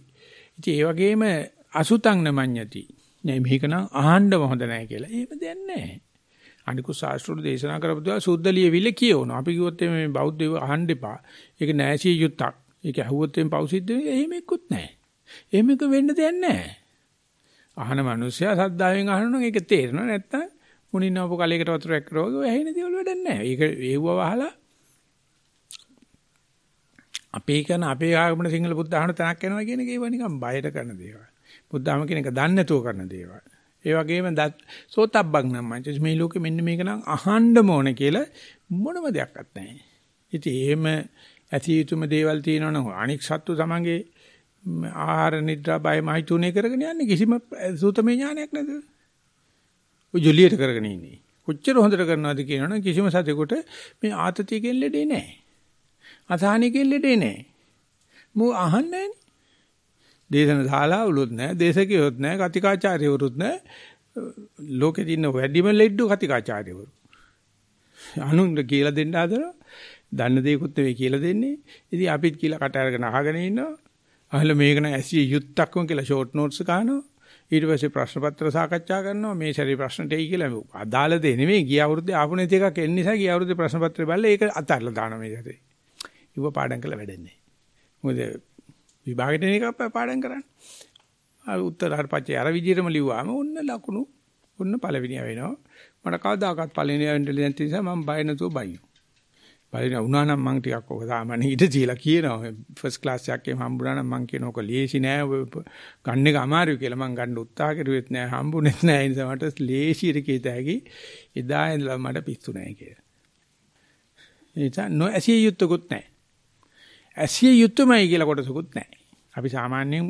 ඉතින් ඒ වගේම අසුතං නමඤ්ඤති. නෑ මේක නම් අහන්නම හොඳ නෑ කියලා. එහෙම දෙයක් නෑ. අනිකු ශාස්ත්‍රවල දේශනා කරපු දේවල් සුද්ධ ලියවිල කියවනවා. අපි කිව්වොත් මේ බෞද්ධයව අහන්න එපා. ඒක නෑසිය යුත්තක්. ඒක ඇහුවොත් එම් පෞසිද්ධ වෙන්නේ එහෙම එක්කුත් නෑ. එහෙම එක වෙන්න දෙයක් නෑ. අහන මිනිස්සයා සද්දාවෙන් අහනවා ඒක තේරෙනව නැත්තම් මුණින් ආපු කලයකට වතුරක් කරවගේ ඔය ඇහෙන දේවල් වැඩක් නෑ. ඒක ඒව වහලා අපේ කරන අපේ ආගමන සිංහල බුද්ධ ආහන තැනක් යනවා කියන එක ඒව නිකන් බයට කරන දේවල්. බුද්ධ ආගම කියන එක දන්නේ නැතුව කරන දේවල්. ඒ වගේම දත් සෝතබ්බක් නම් මං මේ ලෝකෙ මෙන්න මේක නම් අහන්න ඕනේ කියලා මොනම දෙයක්වත් නැහැ. ඉතින් එහෙම ඇති යුතුම දේවල් තියෙනවනම් අනික් සත්තු තමන්ගේ ආහාර නිද්‍රා බය මහිතුනේ කරගෙන යන්නේ කිසිම සූතමේ ඥානයක් නැද? ඔය ජොලියට කරගෙන ඉන්නේ. කොච්චර හොඳට කරනවද කියනවනම් කිසිම සතෙකුට මේ ආතතියකින් ලෙඩේ නැහැ. අසහනියකින් ලෙඩේ නැහැ. මෝ අහන්නේ නැහැ. දේශන ශාලාවලුත් නැහැ, දේශකයොත් නැහැ, කතිකාචාර්යවරුත් නැහැ. ලෝකෙ ඉන්න වැඩිම ලෙඩ්ඩු කතිකාචාර්යවරු. අනුන්ට කියලා දෙන්න හදනවා. දන්න දේකුත් නෙවෙයි කියලා දෙන්නේ. ඉතින් අපිත් කියලා කට අරගෙන අහගෙන ඉන්නවා. අහල මේක නම් ඇසිය යුත්තක්ම කියලා ෂෝට් නෝට්ස් ගන්නවා. ඊට පස්සේ ප්‍රශ්න පත්‍ර සාකච්ඡා කරනවා. මේ ශරීර ප්‍රශ්නට එයි කියලා අදාළ දේ නෙවෙයි. ගිය අවුරුද්දේ ආපු නැති එකක් එන්න නිසා ගිය අවුරුද්දේ ප්‍රශ්න පත්‍රය බලලා ඒක අතහැරලා දානවා මේ සැරේ. ඉව පාඩම් කළ වැඩන්නේ. මොකද විභාගෙට එන එක පාඩම් කරන්න. ආ උත්තර හරපච්චේ අර විදිහටම ලිව්වාම ඔන්න ලකුණු ඔන්න පළවෙනිය වෙනවා. මට කවදාකවත් පළවෙනිය වෙන්න දෙන්නේ නිසා මම බය නැතුව බයිනවා. පළවෙනි වුණා නම් මං ටිකක් ඔක සාමාන්‍ය ඊට තියලා කියනවා. ෆස්ට් ක්ලාස් එකක් එහෙම හම්බුණා නම් මං කියන ඔක ලේසි නෑ ගන්න එක අමාරුයි කියලා මං ගන්න උත්සාහ කරුවෙත් නෑ හම්බුනේත් නෑ ඒ නිසා මට ලේසියට කීත හැකි එදා ඉඳලා මට පිස්සු නෑ කියලා. ඒ නිසා නොඇසිය යුත්තකුත් නෑ. ඇසිය යුතුයමයි කියලා කොටසකුත් නැහැ. අපි සාමාන්‍යයෙන්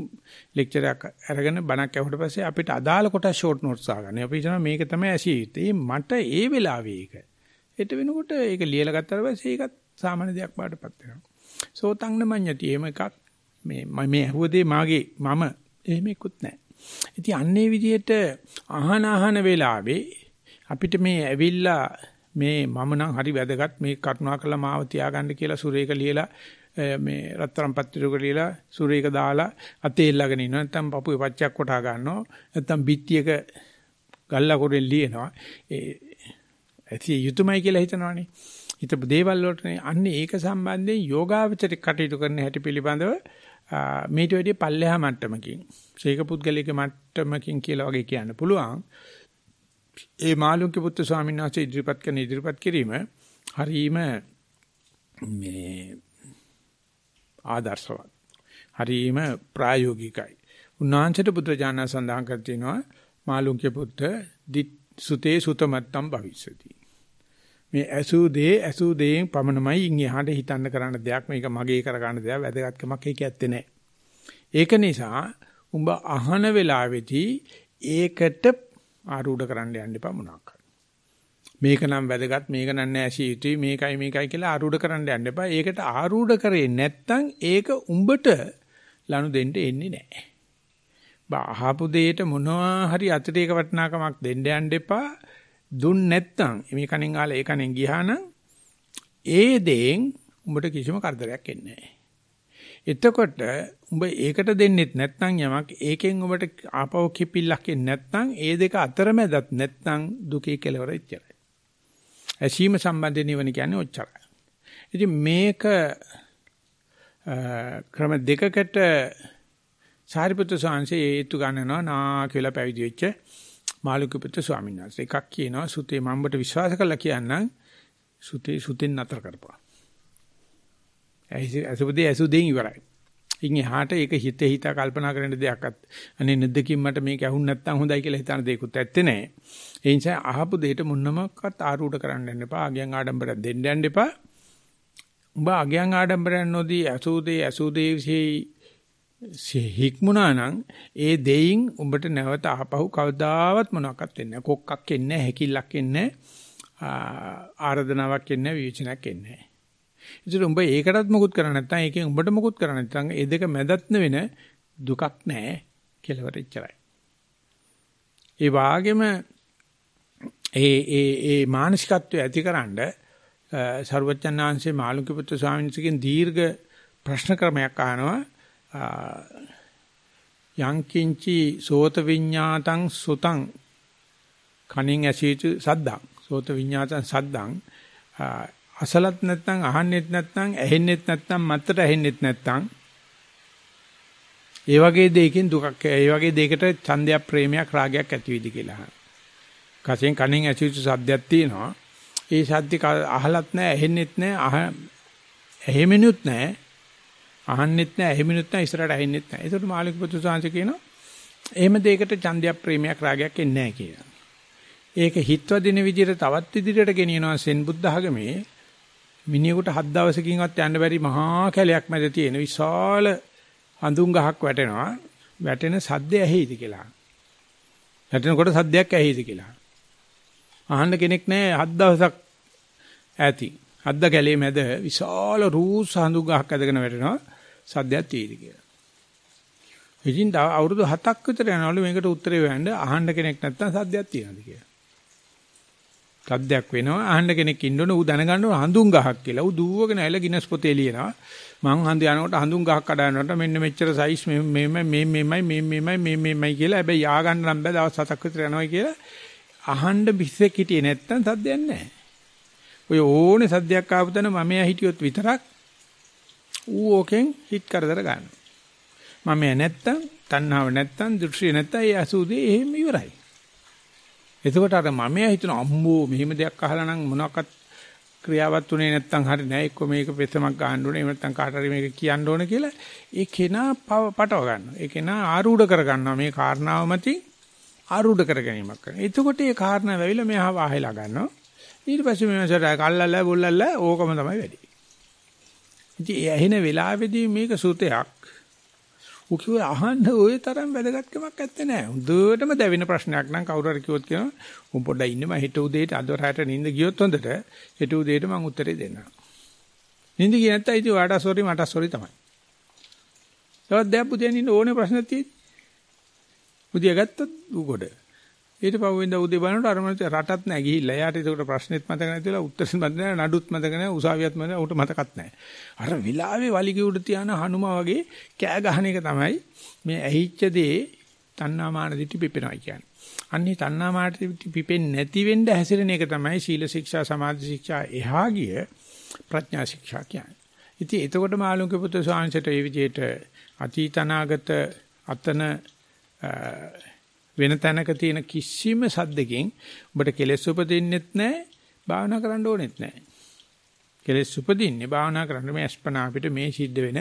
ලෙක්චර් එකක් අරගෙන බණක් ඇහුවට පස්සේ අපිට අදාළ කොටස් ෂෝට් නෝට්ස් ආගන්න. අපි හිතනවා මේක තමයි ඇසිය යුත්තේ. මට ඒ වෙලාවේ ඒක. හෙට වෙනකොට ඒක ලියලා ගත්තාට පස්සේ ඒකත් සාමාන්‍ය දෙයක් බාටපත් වෙනවා. සෝතං නමඤ්ඤති එහෙම එකක් මේ මේ ඇහුවදේ මාගේ මම එහෙම එක්කුත් නැහැ. ඉතින් අන්නේ විදිහට අහන අහන වෙලාවේ අපිට මේ ඇවිල්ලා මේ මම නම් හරි වැදගත් මේ කරුණා කළා මාව තියාගන්න කියලා සුරේක ලියලා මේ රත්තරන් පත්‍රයක ලියලා සූර්යයක දාලා අතේ එල්ලගෙන ඉන්නවා. නැත්නම් පපුවේ පච්චයක් කොටා ගන්නවා. නැත්නම් බිත්තියක ගල්ලා කොරෙන් ලියනවා. ඒ ඇති යුතුයමයි කියලා හිතනවනේ. හිතපු දේවල් වලටනේ. අන්නේ ඒක සම්බන්ධයෙන් යෝගාවචරික කටයුතු කරන හැටි පිළිබඳව මේට වැඩිය පල්ලෙහා මට්ටමකින් ශේක පුද්ගලික මට්ටමකින් කියලා වගේ කියන්න පුළුවන්. ඒ මාළුන්ගේ පුත්තු ස්වාමීන් වහන්සේ ඉදිරිපත් කරන ඉදිරිපත් කිරීම හරීම මේ ආදර්ශවත්. හරීම ප්‍රායෝගිකයි. උන්වහන්සේට බුදුජානක සඳහන් කර තිනවා මාළුන්ගේ පුත්ත සුතේ සුතමත්තම් භවිස්සති. මේ ඇසු දේ ඇසු දේෙන් පමණමයි ඉන් එහාට හිතන්න කරන්න දෙයක් මේක මගේ කර ගන්න දෙයක් වැදගත්කමක් ඒක ඇත්තේ නැහැ. ඒක නිසා උඹ අහන වෙලාවේදී ඒකට ආරූඪ කරන්න යන්න එපා මොනවාක්. මේක නම් වැදගත් මේක නම් නැසිය යුතුයි මේකයි මේකයි කියලා ආරූඪ කරන්න යන්න එපා. ඒකට ආරූඪ කරේ නැත්තම් ඒක උඹට ලනු දෙන්න එන්නේ නැහැ. බාහපු දෙයට මොනවා හරි අතිරේක වටිනාකමක් දෙන්න යන්න එපා. දුන්න නැත්තම් මේ කණෙන් ආලා ඒ කණෙන් ගියා නම් ඒ දෙයෙන් උඹට කිසිම කරදරයක් එන්නේ නැහැ. එතකොට උඹ ඒකට දෙන්නෙත් නැත්නම් යමක් ඒකෙන් උඹට ආපහු කිපිල්ලක් එන්නේ නැත්නම් ඒ දෙක අතරමැදත් නැත්නම් දුකේ කෙලවර ඉච්චරයි. ඇසීම සම්බන්ධ නිවන කියන්නේ ඔච්චරයි. ඉතින් මේක ක්‍රම දෙකකට සාරිපුත්‍ර ස්වාමීන් හේතු ගන්නනවා නා කියලා පැවිදි වෙච්ච මාළුකපුත්‍ර ස්වාමීන් වහන්සේ. එකක් කියනවා සුතේ මම්බට විශ්වාස කළා කියන්නම් සුතේ සුතෙන් නතර කරපුවා. ඇසුපදී ඇසුදෙන් ඉවරයි. ඉන් එහාට ඒක හිත හිතා කල්පනා කරන දෙයක්වත් අනේ නැද්දකින් මට මේක ඇහුන් නැත්තම් හොඳයි කියලා හිතන දෙයක්වත් ඇත්තේ නැහැ. ඒ නිසා අහපු දෙයට මුන්නමක්වත් ආරූඪ කරන්න යන්න එපා. අගයන් ආඩම්බරයක් දෙන්න යන්න එපා. උඹ අගයන් ආඩම්බරයක් නොදී ඇසුදේ ඇසුදේ විශේෂ හික්මුණා නම් ඒ දෙයින් උඹට නැවත ආපහු කවදාවත් මොනවාක්වත් වෙන්නේ නැහැ. කොක්කක් එන්නේ නැහැ, හැකිල්ලක් එන්නේ නැහැ. ආරාධනාවක් එන්නේ නැහැ, විචනයක් එන්නේ නැහැ. ඉතින් උඹ ඒකටත් මොකුත් කරන්නේ නැත්නම් ඒකෙන් උඹට මොකුත් කරන්නේ නැත්නම් ඒ දෙක මැදත් වෙන දුකක් නැහැ කෙලවර ඉච්චරයි. ඒ වාගේම ඒ ඒ ඒ මානසිකත්වය ඇතිකරනද සර්වචන්නාංශේ මාළුක්‍ය පුත්‍ර ස්වාමීන් වහන්සේගෙන් දීර්ඝ ප්‍රශ්න ක්‍රමයක් අහනවා. යංකින්චි සෝත විඤ්ඤාතං සුතං කණින් ඇසීතු සද්දං. සෝත විඤ්ඤාතං සද්දං. අසලත් නැත්නම් අහන්නෙත් නැත්නම් ඇහෙන්නෙත් නැත්නම් මත්තට ඇහෙන්නෙත් නැත්නම් ඒ වගේ දෙයකින් දුකක් ඒ වගේ දෙයකට ඡන්දයක් ප්‍රේමයක් රාගයක් ඇති වෙයිද කියලා. කසෙන් කණෙන් ඇසිච්ච සද්දයක් තියෙනවා. ඒ සද්ද අහලත් නැහැ ඇහෙන්නෙත් නැහැ ඇහෙමිනුත් නැහැ අහන්නෙත් නැහැ ඇහෙමිනුත් නැහැ ඉස්සරහට ඇහෙන්නෙත් නැහැ. ඒකට මාළික පුතු සාංශ කියනවා එහෙම දෙයකට ඡන්දයක් ප්‍රේමයක් රාගයක් එන්නේ නැහැ කියලා. ඒක හිතවදින විදිහට තවත් ඉදිරියට ගෙනියනවා සෙන් බුද්ධ ආගමේ මිනිහෙකුට හත් දවසකින්වත් යන්න බැරි මහා කැලයක් මැද තියෙන විශාල හඳුන් ගහක් වැටෙනවා. වැටෙන සද්ද ඇහිද කියලා. වැටෙනකොට සද්දයක් ඇහිද කියලා. අහන්න කෙනෙක් නැහැ හත් දවසක් ඇති. හද්ද කැලේ මැද විශාල රූස් හඳුන් ගහක් ඇදගෙන වැටෙනවා. සද්දයක් තියෙද කියලා. ඉතින් අවුරුදු 7ක් විතර යනවලු මේකට උත්තරේ හොයන්න අහන්න කෙනෙක් නැත්තම් සද්දයක් තියෙනවද කියලා. සද්දයක් වෙනවා අහන්න කෙනෙක් ඉන්න ඕන ඌ දැනගන්න ඕන හඳුන් ගහක් කියලා. ඌ දුවගෙන ඇවිල්ලා ගිනස් පොතේ ලියනවා. මං හන්ද යනකොට හඳුන් ගහක් කඩනකොට මෙන්න මෙච්චර සයිස් මේ මේ මේ මේමයි මේ මේමයි මේ මේමයි කියලා. හැබැයි යා ගන්න නම් බෑ දවස් 7ක් විතර යනවා කියලා. අහන්න බිස්සෙක් හිටියේ නැත්තම් සද්දයක් නැහැ. ඔය ඕනේ සද්දයක් ආපු තැන මමයා හිටියොත් විතරක් ඌ ඕකෙන් හිට කරදර ගන්නවා. මමයා නැත්තම් තණ්හාව නැත්තම් දෘෂ්ටි නැත්තම් ඒ අසුදේ එහෙම ඉවරයි. එතකොට අර මමයා හිතන අම්මෝ මෙහෙම දෙයක් අහලා නම් මොනවාක්වත් ක්‍රියාවත් උනේ නැත්තම් හරි නෑ එක්ක මේක පෙසමක් ගන්න ඕනේ එහෙම නැත්තම් කාට හරි මේක කියන්න ඕනේ කියලා ඒ කෙනා පටව ගන්නවා. ඒ කෙනා ආරූඪ කර ගන්නවා මේ කාරණාව මතින් ආරූඪ කර ගැනීමක් කරනවා. එතකොට ඒ කාරණා වැවිලා මෙහා වාහෙලා ගන්නවා. ඊට පස්සේ මේසට කල්ලල්ලා බොල්ලල්ලා ඕකම තමයි වැඩි. ඉතින් ඇහෙන වෙලාවේදී මේක සුතයක් ඌ කිව්වේ අහන්න ওই තරම් වැදගත්කමක් ඇත්තේ නැහැ. හොඳටම දැවෙන ප්‍රශ්නයක් නම් කවුරු හරි කිව්වොත් කියනවා උන් පොඩ්ඩක් ඉන්න මම හෙට උදේට අද රාත්‍ර නිින්ද ගියොත් හොඳට හෙට උදේට මම උත්තරේ දෙන්නම්. නිින්ද ගියේ නැත්නම් ඉතින් වාට සෝරි මට සෝරි තමයි. තවත් දැන් පුතේ ඉන්න ඕනේ ප්‍රශ්න තියෙන්නේ. උදියා ගත්තොත් ඌ ගොඩ. ඊට පහුවෙන්ද උදේ බලනකොට අර මනස රටත් නැහැ ගිහිල්ලා. එයාට ඒකට ප්‍රශ්නෙත් මතක නැතිලා උත්තරෙත් මතක නැහැ නඩුත් මතක නැහැ උසාවියත් මතක නැහැ උට මතකත් නැහැ. අර විලාවේ වලිගය උඩ තියාන හනුමා වගේ කෑ ගහන එක තමයි මේ ඇහිච්ච දේ තණ්හාමාන දිටි පිපෙනවා කියන්නේ. අන්නේ තණ්හාමාන දිටි පිපෙන්නේ නැති වෙන්න හැසිරෙන එක තමයි සීල ශික්ෂා සමාධි ශික්ෂා එහා ගිය ප්‍රඥා ශික්ෂා කියන්නේ. ඉතින් එතකොට මාළුන්ගේ පුත්‍ර ස්වාමීන්සට මේ විදිහට අතීතනාගත අතන වෙන තැනක තියෙන කිසිම සද්දකින් ඔබට කෙලෙස් උපදින්නෙත් නැහැ භාවනා කරන්න ඕනෙත් නැහැ. කෙලෙස් උපදින්නේ භාවනා කරන්න මේ අස්පනා අපිට මේ සිද්ධ වෙන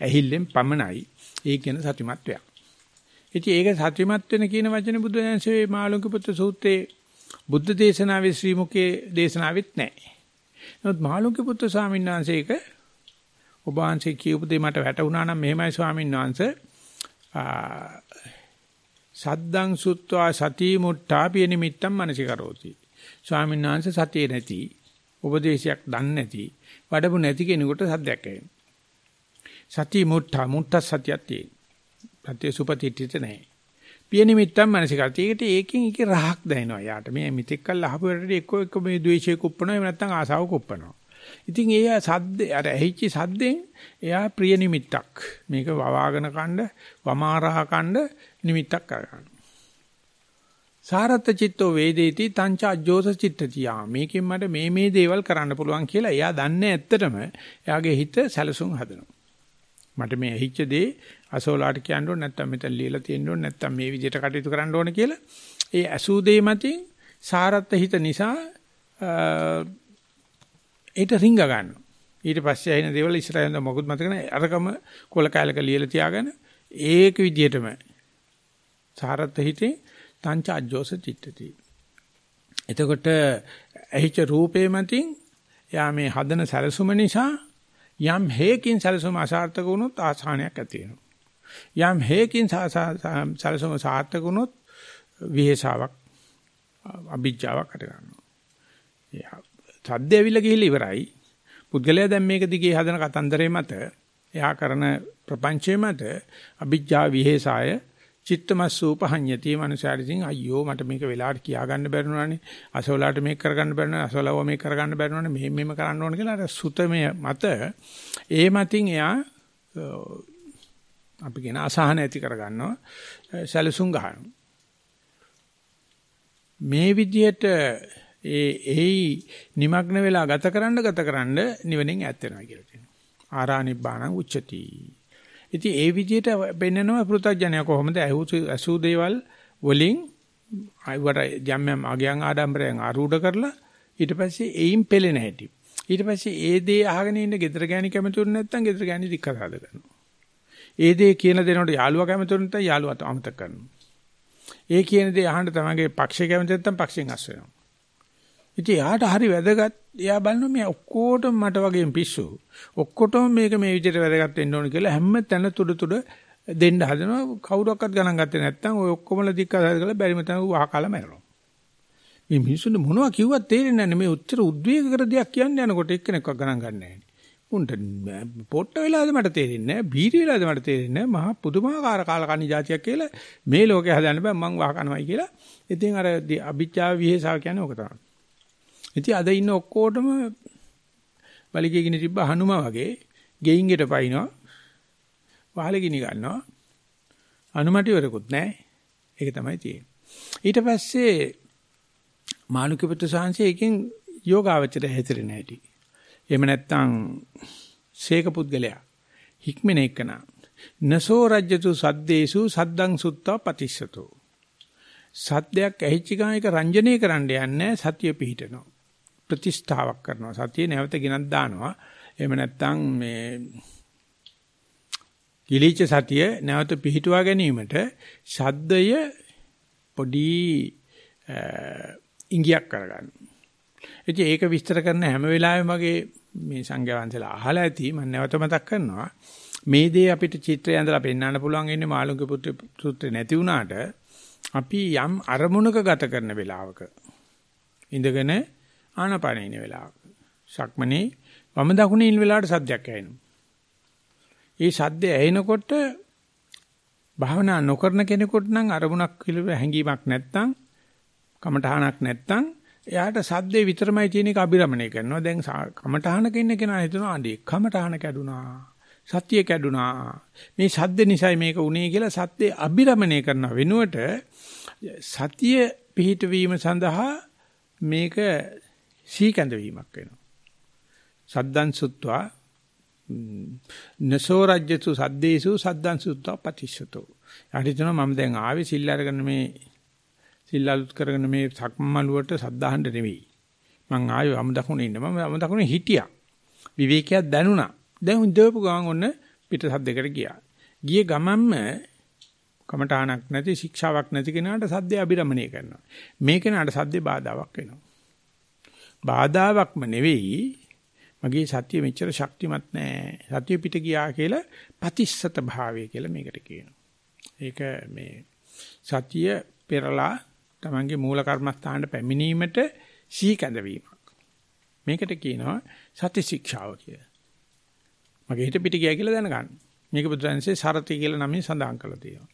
ඇහිල්ලෙන් පමණයි. ඒක ගැන සතුටුමත් වෙයක්. ඉතින් ඒක සතුටුමත් වෙන කියන වචනේ බුදුදහමේ මාළුන්ක පුත්‍ර සූත්‍රයේ බුද්ධ දේශනාවේ ශ්‍රී මුකේ දේශනාවෙත් නැහැ. නමුත් මාළුන්ක පුත්‍ර ස්වාමීන් වහන්සේක ඔබ වහන්සේ කියපු දේ මට වැටුණා නම් මෙහෙමයි ස්වාමීන් වහන්සේ සද්දං සුත්වා සති මුට්ටා පිය නිමිත්තම් මනසිකරෝති. ස්වාමීන් වහන්සේ සතිය නැති, උපදේශයක් දන්නේ නැති, වඩපු නැති කෙනෙකුට සද්දයක් ඇහෙනවා. සති මුට්ටා මුට්ටා සතියක් තියෙන. සතිය සුපතිත්‍ිත නැහැ. පිය නිමිත්තම් මනසිකරති. ඒකට ඒකෙන් ඒකේ රහක් දැනෙනවා යාට. මේ මිත්‍යක් කල් අහපු වැඩට එක්ක එක්ක මේ ද්වේෂය කුප්පනවා එහෙම නැත්නම් ආසාව කුප්පනවා. ඉතින් ඒ සද්ද අර ඇහිච්ච සද්දෙන් එයා ප්‍රිය නිමිත්තක්. මේක වවාගෙන කණ්ඩ වමාරහ කණ්ඩ නිමිත්තක් කරගන්න. සාරත්ත චිත්තෝ වේදේති තංච අජ්ජෝස චිත්තතියා. මේකෙන් මට මේ මේ දේවල් කරන්න පුළුවන් කියලා එයා දන්නේ ඇත්තටම එයාගේ හිත සැලසුම් හදනවා. මට මේ ඇහිච්ච දේ අසෝලාට කියන්න ඕනේ නැත්නම් මෙතන ලියලා තියෙන්න ඕනේ නැත්නම් මේ විදිහට කටයුතු කරන්න ඕනේ කියලා ඒ ඇසූ දේ මතින් සාරත්ත හිත නිසා ඒට රිංග ගන්නවා. ඊට පස්සේ ඇහෙන දේවල් ඉස්සරහින් මොකුත් මතක නැහැ. අරකම කොල කැලක ලියලා තියාගෙන ඒක විදිහටම සාරත්ත හිතේ තංච අජ්ජෝස චිත්තති. එතකොට ඇහිච්ච රූපේ මතින් යා මේ හදන සැලසුම නිසා යම් හේකින් සැලසුම අසාර්ථක වුණොත් ආසානයක් ඇති වෙනවා. යම් හේකින් සැලසුම සාර්ථක වුණොත් විහෙසාවක් අභිජ්ජාවක් හට ගන්නවා. සද්ද ඇවිල්ලා ගිහිල්ලා ඉවරයි. පුද්ගලයා දැන් මේක දිගේ හදන කතන්දරේ මත එයා කරන ප්‍රපංචයේ මත අභිජ්ජා විහෙසාය චිත්තමස්සූපහඤ්ඤති මනුසාරිසින් අයියෝ මට මේක වෙලාවට කියා ගන්න බැරිුණානේ අසවලාට මේක කරගන්න බැරිුණා අසවලව මේක කරගන්න බැරිුණානේ මෙහෙම මෙහෙම කරන්න ඕන කියලා අර සුතමය මත ඒ මතින් එයා අපි කියන අසහන ඇති කරගන්නවා සැලසුම් ගන්නවා මේ විදිහට ඒ එයි নিমগ্ন වෙලා ගත කරන්න ගත කරන්න නිවනින් ඈත් වෙනවා කියලා කියනවා. ආරානිබ්බාණං උච්චති. ඉතින් ඒ විදිහට පෙන්නනවා පෘථග්ජනය කොහොමද ඇසූ දේවල් වලින් අයවට ජම්යම් අගයන් ආඩම්බරයන් ආරූඪ කරලා ඊට පස්සේ එයින් පෙළෙන හැටි. ඊට පස්සේ ඒ දේ අහගෙන ඉන්න gedara ගෑණි කැමතුරු නැත්නම් gedara ගෑණි දික්කසාද කරනවා. ඒ දේ කියන දෙනකොට යාළුවා කැමතුරු නැත්නම් යාළුවාට අමතක කරනවා. ඒ කියන දේ අහන්න තමයිගේ පක්ෂය කැමති නැත්නම් පක්ෂෙන් අස් වෙනවා. ඉතින් එයාට හරි වැදගත්. එයා බලනවා මේ ඔක්කොටම මට වගේම පිස්සු. ඔක්කොටම මේක මේ විදිහට වැදගත් වෙන්න ඕන කියලා හැම තැන තුඩ තුඩ දෙන්න හදනවා. කවුරක්වත් ගණන් ගත්තේ නැත්නම් ඔය ඔක්කොමලා දික්කසාද කරලා බැරිම තැන වහකාලා මැරෙනවා. මේ මිනිස්සුන්ට මොනවා කිව්වත් තේරෙන්නේ නැහැ. මේ උත්තර උද්වේග කර දෙයක් කියන්න යනකොට එක්කෙනෙක්ව ගණන් ගන්න නැහැ. උන්ට පොට්ට වෙලාද මට තේරෙන්නේ නැහැ. බීරි වෙලාද මට තේරෙන්නේ නැහැ. මහා පුදුමාකාර කාලකන්ණි જાතියක් කියලා මේ ලෝකේ හදන්න බෑ මං වහ කනවයි කියලා. ඉතින් අර අභිජ්ජා විහෙසාව කියන්නේ ඕක තමයි. ඉතින් අද ඉන්න ඔක්කොටම බලිගේ ගිනි තිබ්බ හනුමා වගේ ගෙයින් ගෙට පයින්නවා. වහලේ ගිනි ගන්නවා. අනුමැටිවරකුත් නැහැ. ඒක තමයි තියෙන්නේ. ඊට පස්සේ මානුකපුත්‍ර සාංශයෙන් යෝගාවචරය හැතරෙන හැටි. එහෙම නැත්නම් සීක පුද්ගලයා හික්මන එකන නසෝ රජ්‍යතු සද්දේසු සද්දං සුත්තා පතිස්සතෝ සද්දයක් ඇහිච්ච ගමන් ඒක රංජනීය කරන්න යන්නේ සතිය පිහිටනවා ප්‍රතිස්ථාවක් කරනවා. සතිය නැවත ගෙනත් දානවා. එහෙම නැත්නම් මේ කිලිච්ච සතිය නැවත පිහිටුවා ගැනීමට ශබ්දය පොඩි ඉංගියක් කරගන්න. ඉතින් ඒක විස්තර කරන හැම වෙලාවෙම වගේ මේ සංඝයා වහන්සේලා අහලා ඇති. මම නැවත මතක් කරනවා. මේ දේ අපිට චිත්‍රය ඇඳලා පෙන්වන්න පුළුවන් ඉන්නේ මාළුන්ගේ පුත්‍ර සූත්‍රේ නැති වුණාට අපි යම් අරමුණක ගත කරන වෙලාවක ඉඳගෙන ආනපාන ඉන වෙලාවක සක්මනේ වම දකුණේ ඉන්න වෙලාවට සද්දයක් ඇහෙනවා. ඒ සද්ද ඇහෙනකොට භාවනා නොකරන කෙනෙකුට නම් අරමුණක් පිළිබඳ හැඟීමක් නැත්නම් කමඨහනක් නැත්නම් එයාට සද්දේ විතරමයි තියෙන එක අබිරමණය කරනවා. දැන් කමඨහනක ඉන්න කෙනා හිතනවා අනේ කමඨහන කැඩුනා. සත්‍ය කැඩුනා. මේ සද්ද නිසයි මේක උනේ කියලා සත්‍යේ අබිරමණය කරන වෙනුවට සත්‍ය පිහිටවීම සඳහා මේක සීකඳ වීමක් වෙනවා. සද්දං සුත්වා නසෝ රජ්‍යතු සද්දේසු සද්දං සුත්වා පටිච්චතෝ. යටිතන මම දැන් ආවේ සිල් අරගෙන මේ සිල් අලුත් කරගෙන මේ සක්මලුවට සද්ධාහන්න නෙවෙයි. මං ආයෙ වම් දකුණේ ඉන්න. මම වම් දකුණේ හිටියා. විවේකයක් දැනුණා. දැන් උදේපු ගමන් ඔන්න පිට සද්දයකට ගියා. ගියේ ගමන්ම කමඨාණක් නැති ශික්ෂාවක් නැති කෙනාට සද්දේ අබිරමණය කරනවා. මේ කෙනාට සද්දේ බාධාවක් වෙනවා. බාධාවක්ම නෙවෙයි මගේ සත්‍ය මෙච්චර ශක්තිමත් නෑ. සත්‍ය පිට ගියා කියලා පතිස්සත භාවය කියලා මේකට කියනවා. ඒක මේ සත්‍ය පෙරලා තමන්ගේ මූල කර්මස්ථානට පැමිණීමට සීකඳවීමක්. මේකට කියනවා සති ශික්ෂාව කියලා. මගේ හිත පිට ගියා කියලා දැනගන්න. මේක බුදුරජාණන්සේ සරති කියලා නමින් සඳහන් කරලා තියෙනවා.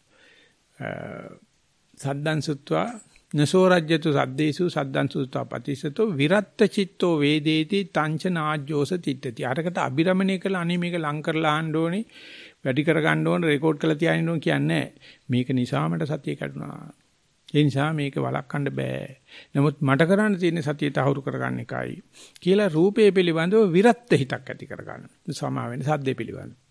සද්දං සුත්වා නසෝ රජ්‍යතු සද්දේසු සද්දං සුතෝ පතිසතෝ විරත්ත චිත්තෝ වේදේති තංච නාජ්ජෝස තිට්ඨති. අරකට අබිරමණය කළ අනේ මේක ලං කරලා අහන්න ඕනේ. වැඩි කර ගන්න ඕනේ රෙකෝඩ් කරලා තියාගෙන ඕන කියන්නේ මේක නිසාමට සතිය කැඩුනා. ඒ නිසා මේක වළක්වන්න බෑ. නමුත් මට කරන්න තියෙන සතිය තහවුරු කරගන්න එකයි කියලා රූපේ පිළිබඳව විරත්ත හිතක් ඇති කරගන්න. සමා වෙන සද්දේ පිළිබඳව.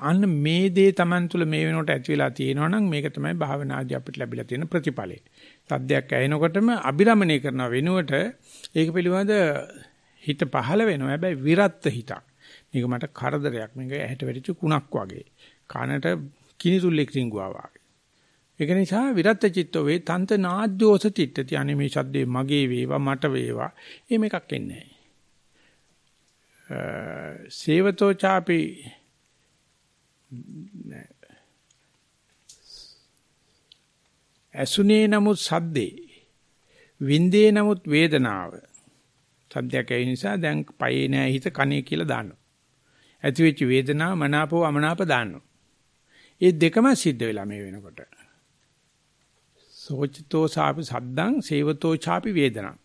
අන්න මේ දේ Taman තුල මේ වෙනකොට ඇති වෙලා තියෙනවා නම් මේක තමයි භාවනාදී අපිට ලැබිලා තියෙන ප්‍රතිඵලය. සද්දයක් ඇහෙනකොටම අබිරමණය කරන වෙනුවට ඒක පිළිබඳ හිත පහළ වෙනවා. හැබැයි විරත්ත හිතක්. මේක මට කරදරයක්. මේක ඇහැට වැටිච්ච කුණක් වගේ. කනට කිනිසුල්ලෙක් රිංගුවා වගේ. ඒක නිසා විරත්ත චිත්තෝ වේ තන්ත නාද්දෝස තිට්ඨති. අනේ මේ සද්දේ මගේ වේවා මට වේවා. එහෙම එකක් එන්නේ නැහැ. සේවතෝ ചാපි ඇසුනේ නමුත් සද්දේ වින්දේ නමුත් වේදනාව. සද්දයක් ඒ නිසා දැන් පයේ නෑ හිත කනේ කියලා දානවා. ඇති වෙච්ච වේදනාව මනාපෝ අමනාප දානවා. ඒ දෙකම සිද්ධ වෙලා මේ වෙනකොට. සෝචිතෝ සාපි සද්දං සේවතෝ ചാපි වේදනං.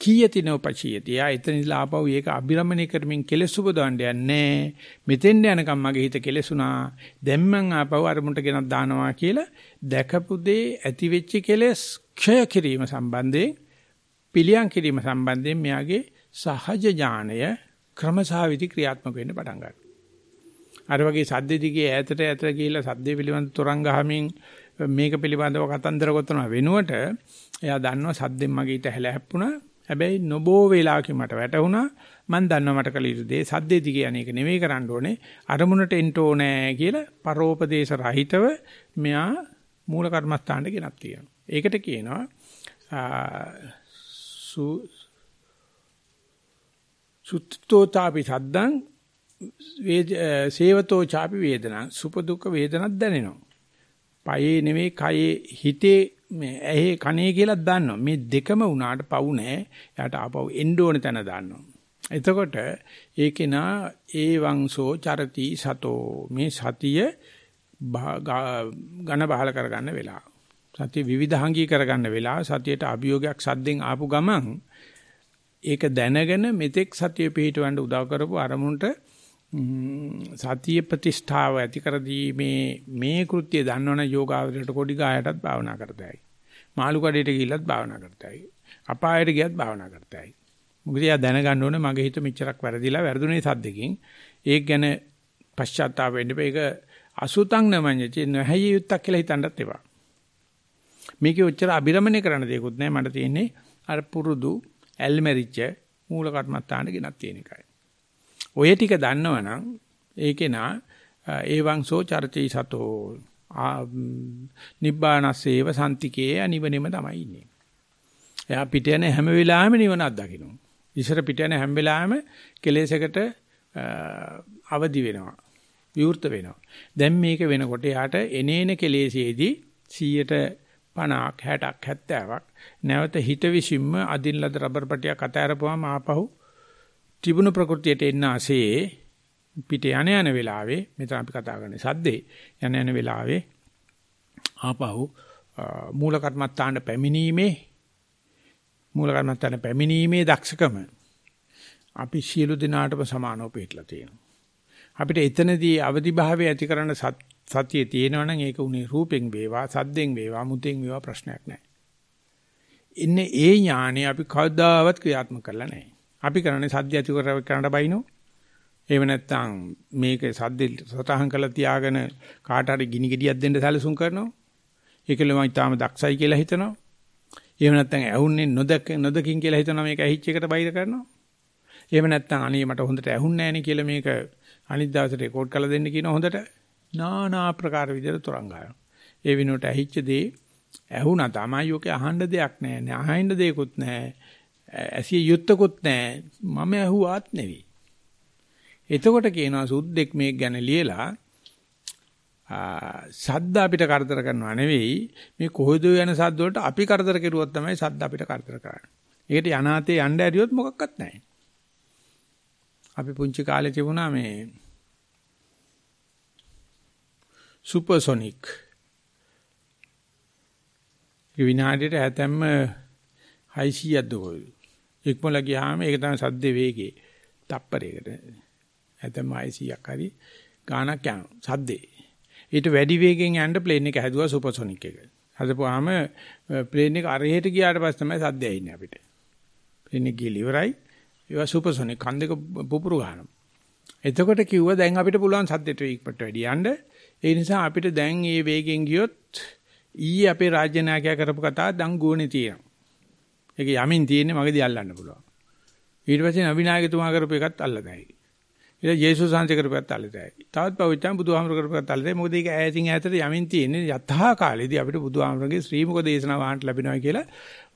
කීයති නෝපචියති. යා එතනilla ආපහු ඒක අබිරමණය කරමින් කෙලෙස් උපදවන්න යන්නේ. මෙතෙන්ට යනකම් මගේ හිත කෙලෙසුනා. දැන් මං ආපහු අරමුණට ගෙනත් දානවා කියලා දැකපු දේ ඇති වෙච්ච කෙලෙස් ක්ෂය කිරීම සම්බන්ධයෙන් පිළියම් කිරීම සම්බන්ධයෙන් මෙයාගේ සහජ ඥාණය ක්‍රමසහවිදි ක්‍රියාත්මක වෙන්න පටන් ගන්නවා. අර වගේ සද්ද දිගේ ඈතට ඈතට ගිහිල්ලා සද්දේ පිළිබඳ තරංග ගහමින් මේක පිළිබඳව කතන්දර ගොතන වෙනුවට එයා දන්නවා සද්දෙන් මගේ ඊට හැල හැප්පුණා හැබැයි නොබෝ වේලාවකින් මට වැටහුණා මම දන්නවා මට කළ යුතු දේ සද්දේ දිගේ අනේක නෙවෙයි කරන්න ඕනේ අරමුණට එන්න ඕනේ කියලා පරෝපදේශ රහිතව මෙයා මූල කර්මස්ථානට ගෙනත් තියෙනවා. ඒකට කියනවා සු සුත්තෝතාපි සද්දං සේවතෝ චාපි වේදනා සුප දුක්ඛ වේදනක් දැනෙනවා. පයේ නෙවෙයි කයේ හිතේ මේ ඇහි කනේ කියලා දන්නවා. මේ දෙකම උනාට පවු නැහැ. එයාට ආපහු එන්න ඕන තැන දන්නවා. එතකොට ඒකේ නා ඒ වංශෝ චරති සතෝ මේ සතිය ඝන බහල කරගන්න වෙලාව. සතිය විවිධාංගී කරගන්න වෙලාව. සතියට අභියෝගයක් සද්දෙන් ආපු ගමන් ඒක දැනගෙන මෙතෙක් සතිය පිහිටවන්න උදව් කරපු අරමුණට සතිය ප්‍රතිෂ්ඨාව ඇති කර දීමේ මේ කෘත්‍යය දන්නවන යෝගාවදයට කොඩි ගායටත් භාවනා කරතයි. මාළු කඩේට ගිහිල්ලත් භාවනා කරතයි. අපායට ගියත් භාවනා කරතයි. මොකද එයා දැනගන්න ඕනේ මගේ හිත මෙච්චරක් වැරදිලා වැරදුනේ සද්දකින්. ඒක ගැන පශ්චාත්තාප වෙන්න එපා. ඒක අසුතං නමඤ්ඤති නැහැය යුත්තක් කියලා හිතන්නත් එපා. මේකේ ඔච්චර අබිරමණය කරන්න දෙයක්වත් නැහැ. මට තියෙන්නේ අර පුරුදු ඇල්මෙරිච්ච මූල කර්මත්තාන ගෙනත් තියෙන එකයි. ඔය ටික දන්නවනම් ඒකේ නා ඒවංසෝ චර්චේ සතෝ නිබ්බානස්සේව සම්තිකේ අනිවනෙම තමයි ඉන්නේ. එයා පිට යන හැම වෙලාවෙම නිවන අත්දකින්න. ඉස්සර පිට යන හැම වෙලාවෙම කෙලෙසකට අවදි වෙනවා. විවෘත වෙනවා. දැන් මේක වෙනකොට යාට එනේන කෙලෙසේදී 150ක් 60ක් 70ක් නැවත හිත විසින්ම අදින් ලද රබර් පටියක් අතෑරපුවාම ආපහු ත්‍රිබුණ ප්‍රകൃතියට එන්න ASCII පිට යන යන වෙලාවේ මෙතන අපි කතා කරන්නේ සද්දේ යන යන වෙලාවේ ආපහු මූල කර්මත්තාන්ට පැමිණීමේ මූල කර්මත්තාන්ට පැමිණීමේ දක්ෂකම අපි සියලු දිනාටම සමානව පිටලා තියෙනවා. අපිට එතනදී අවදි භාවය ඇති කරන සතිය තියෙනවා නම් ඒක උනේ රූපෙන් වේවා සද්දෙන් වේවා මුතෙන් වේවා ප්‍රශ්නයක් නැහැ. ඉන්නේ ඒ ඥානෙ අපි කවදාවත් ක්‍රියාත්මක කරලා නැහැ. අපි කරන්නේ සද්ද ඇති කර කරන්න බයිනෝ. එහෙම නැත්නම් මේක සද්ද සතහන් කරලා තියාගෙන කාට හරි ගිනි ගෙඩියක් දෙන්න සැලසුම් කරනවා. ඒකල මම ඊටාම දක්ෂයි කියලා හිතනවා. එහෙම නැත්නම් ඇහුන්නේ නොදක නොදකින් කියලා හිතනවා මේක ඇහිච්ච එකට බයිර කරනවා. එහෙම නැත්නම් අනේ මට හොඳට ඇහුන්නේ නැහැ කියලා මේක අනිත් දවසේ රෙකෝඩ් කරලා දෙන්න කියන හොඳට নানা ආකාර විදිහට තරංගාය. ඒ විනෝට ඇහිච්ච දේ ඇහුණා තමයි ඔකේ අහන්න දෙයක් නැහැ. නෑ අහින්න දෙයක්වත් නැහැ. ඇසිය යුත්තකුත් නැහැ. මම ඇහුවාත් නෙවෙයි. එතකොට කියනවා සුද්දෙක් මේක ගැන ලියලා සද්ද අපිට කරදර කරනවා නෙවෙයි මේ කොහෙද යන සද්ද වලට අපි කරදර කෙරුවොත් තමයි සද්ද අපිට කරදර කරන්නේ. ඒකට යනාතේ යන්න ඇරියොත් මොකක්වත් නැහැ. අපි පුංචි කාලේ තිබුණා මේ සුපර්සොනික් ඒ විනාඩියට හැතැම්ම 600ක්ද කොයි. ඉක්මල ගියාම ඒක තමයි සද්ද වේගේ. තප්පරයකට. හැතැම්ම 600ක් හරි ගානක් යනවා. සද්දේ. ඊට වැඩි වේගෙන් යන්න ප්ලේන් එක හැදුවා සුපර්සොනික් එක. හදපුවාම ප්ලේන් එක අරහෙට ගියාට පස්සේ තමයි සද්ද ඇින්නේ අපිට. ප්ලේන් එක ගිහලා ඉවරයි. ඒවා සුපර්සොනික් කන් දෙක පුපුරු ගන්නවා. එතකොට කිව්වා දැන් අපිට පුළුවන් සද්දෙට ඉක්පට වැඩි යන්න. ඒ නිසා අපිට දැන් මේ වේගෙන් ගියොත් ඊයේ අපේ රාජ්‍ය නායකයා කරපු කතාව දැන් ගුවනේ තියෙනවා. ඒක යමින් තියෙන්නේ මගදී අල්ලන්න පුළුවන්. ඊට පස්සේ නබිනායකතුමා කරපු එකත් අල්ලදැයි. ඊට යේසුස් වහන්සේ කරපුවත් අල්ලදැයි. තවත් පවිච්චාන් බුදුහාමර කරපුවත් අල්ලදැයි. මොකද ඒක ඈතින් ඈතට යමින් තියෙන්නේ යථා කාලෙදී අපිට බුදුහාමරගේ ශ්‍රීමුක දේශනාව අහන්න ලැබෙනවා කියලා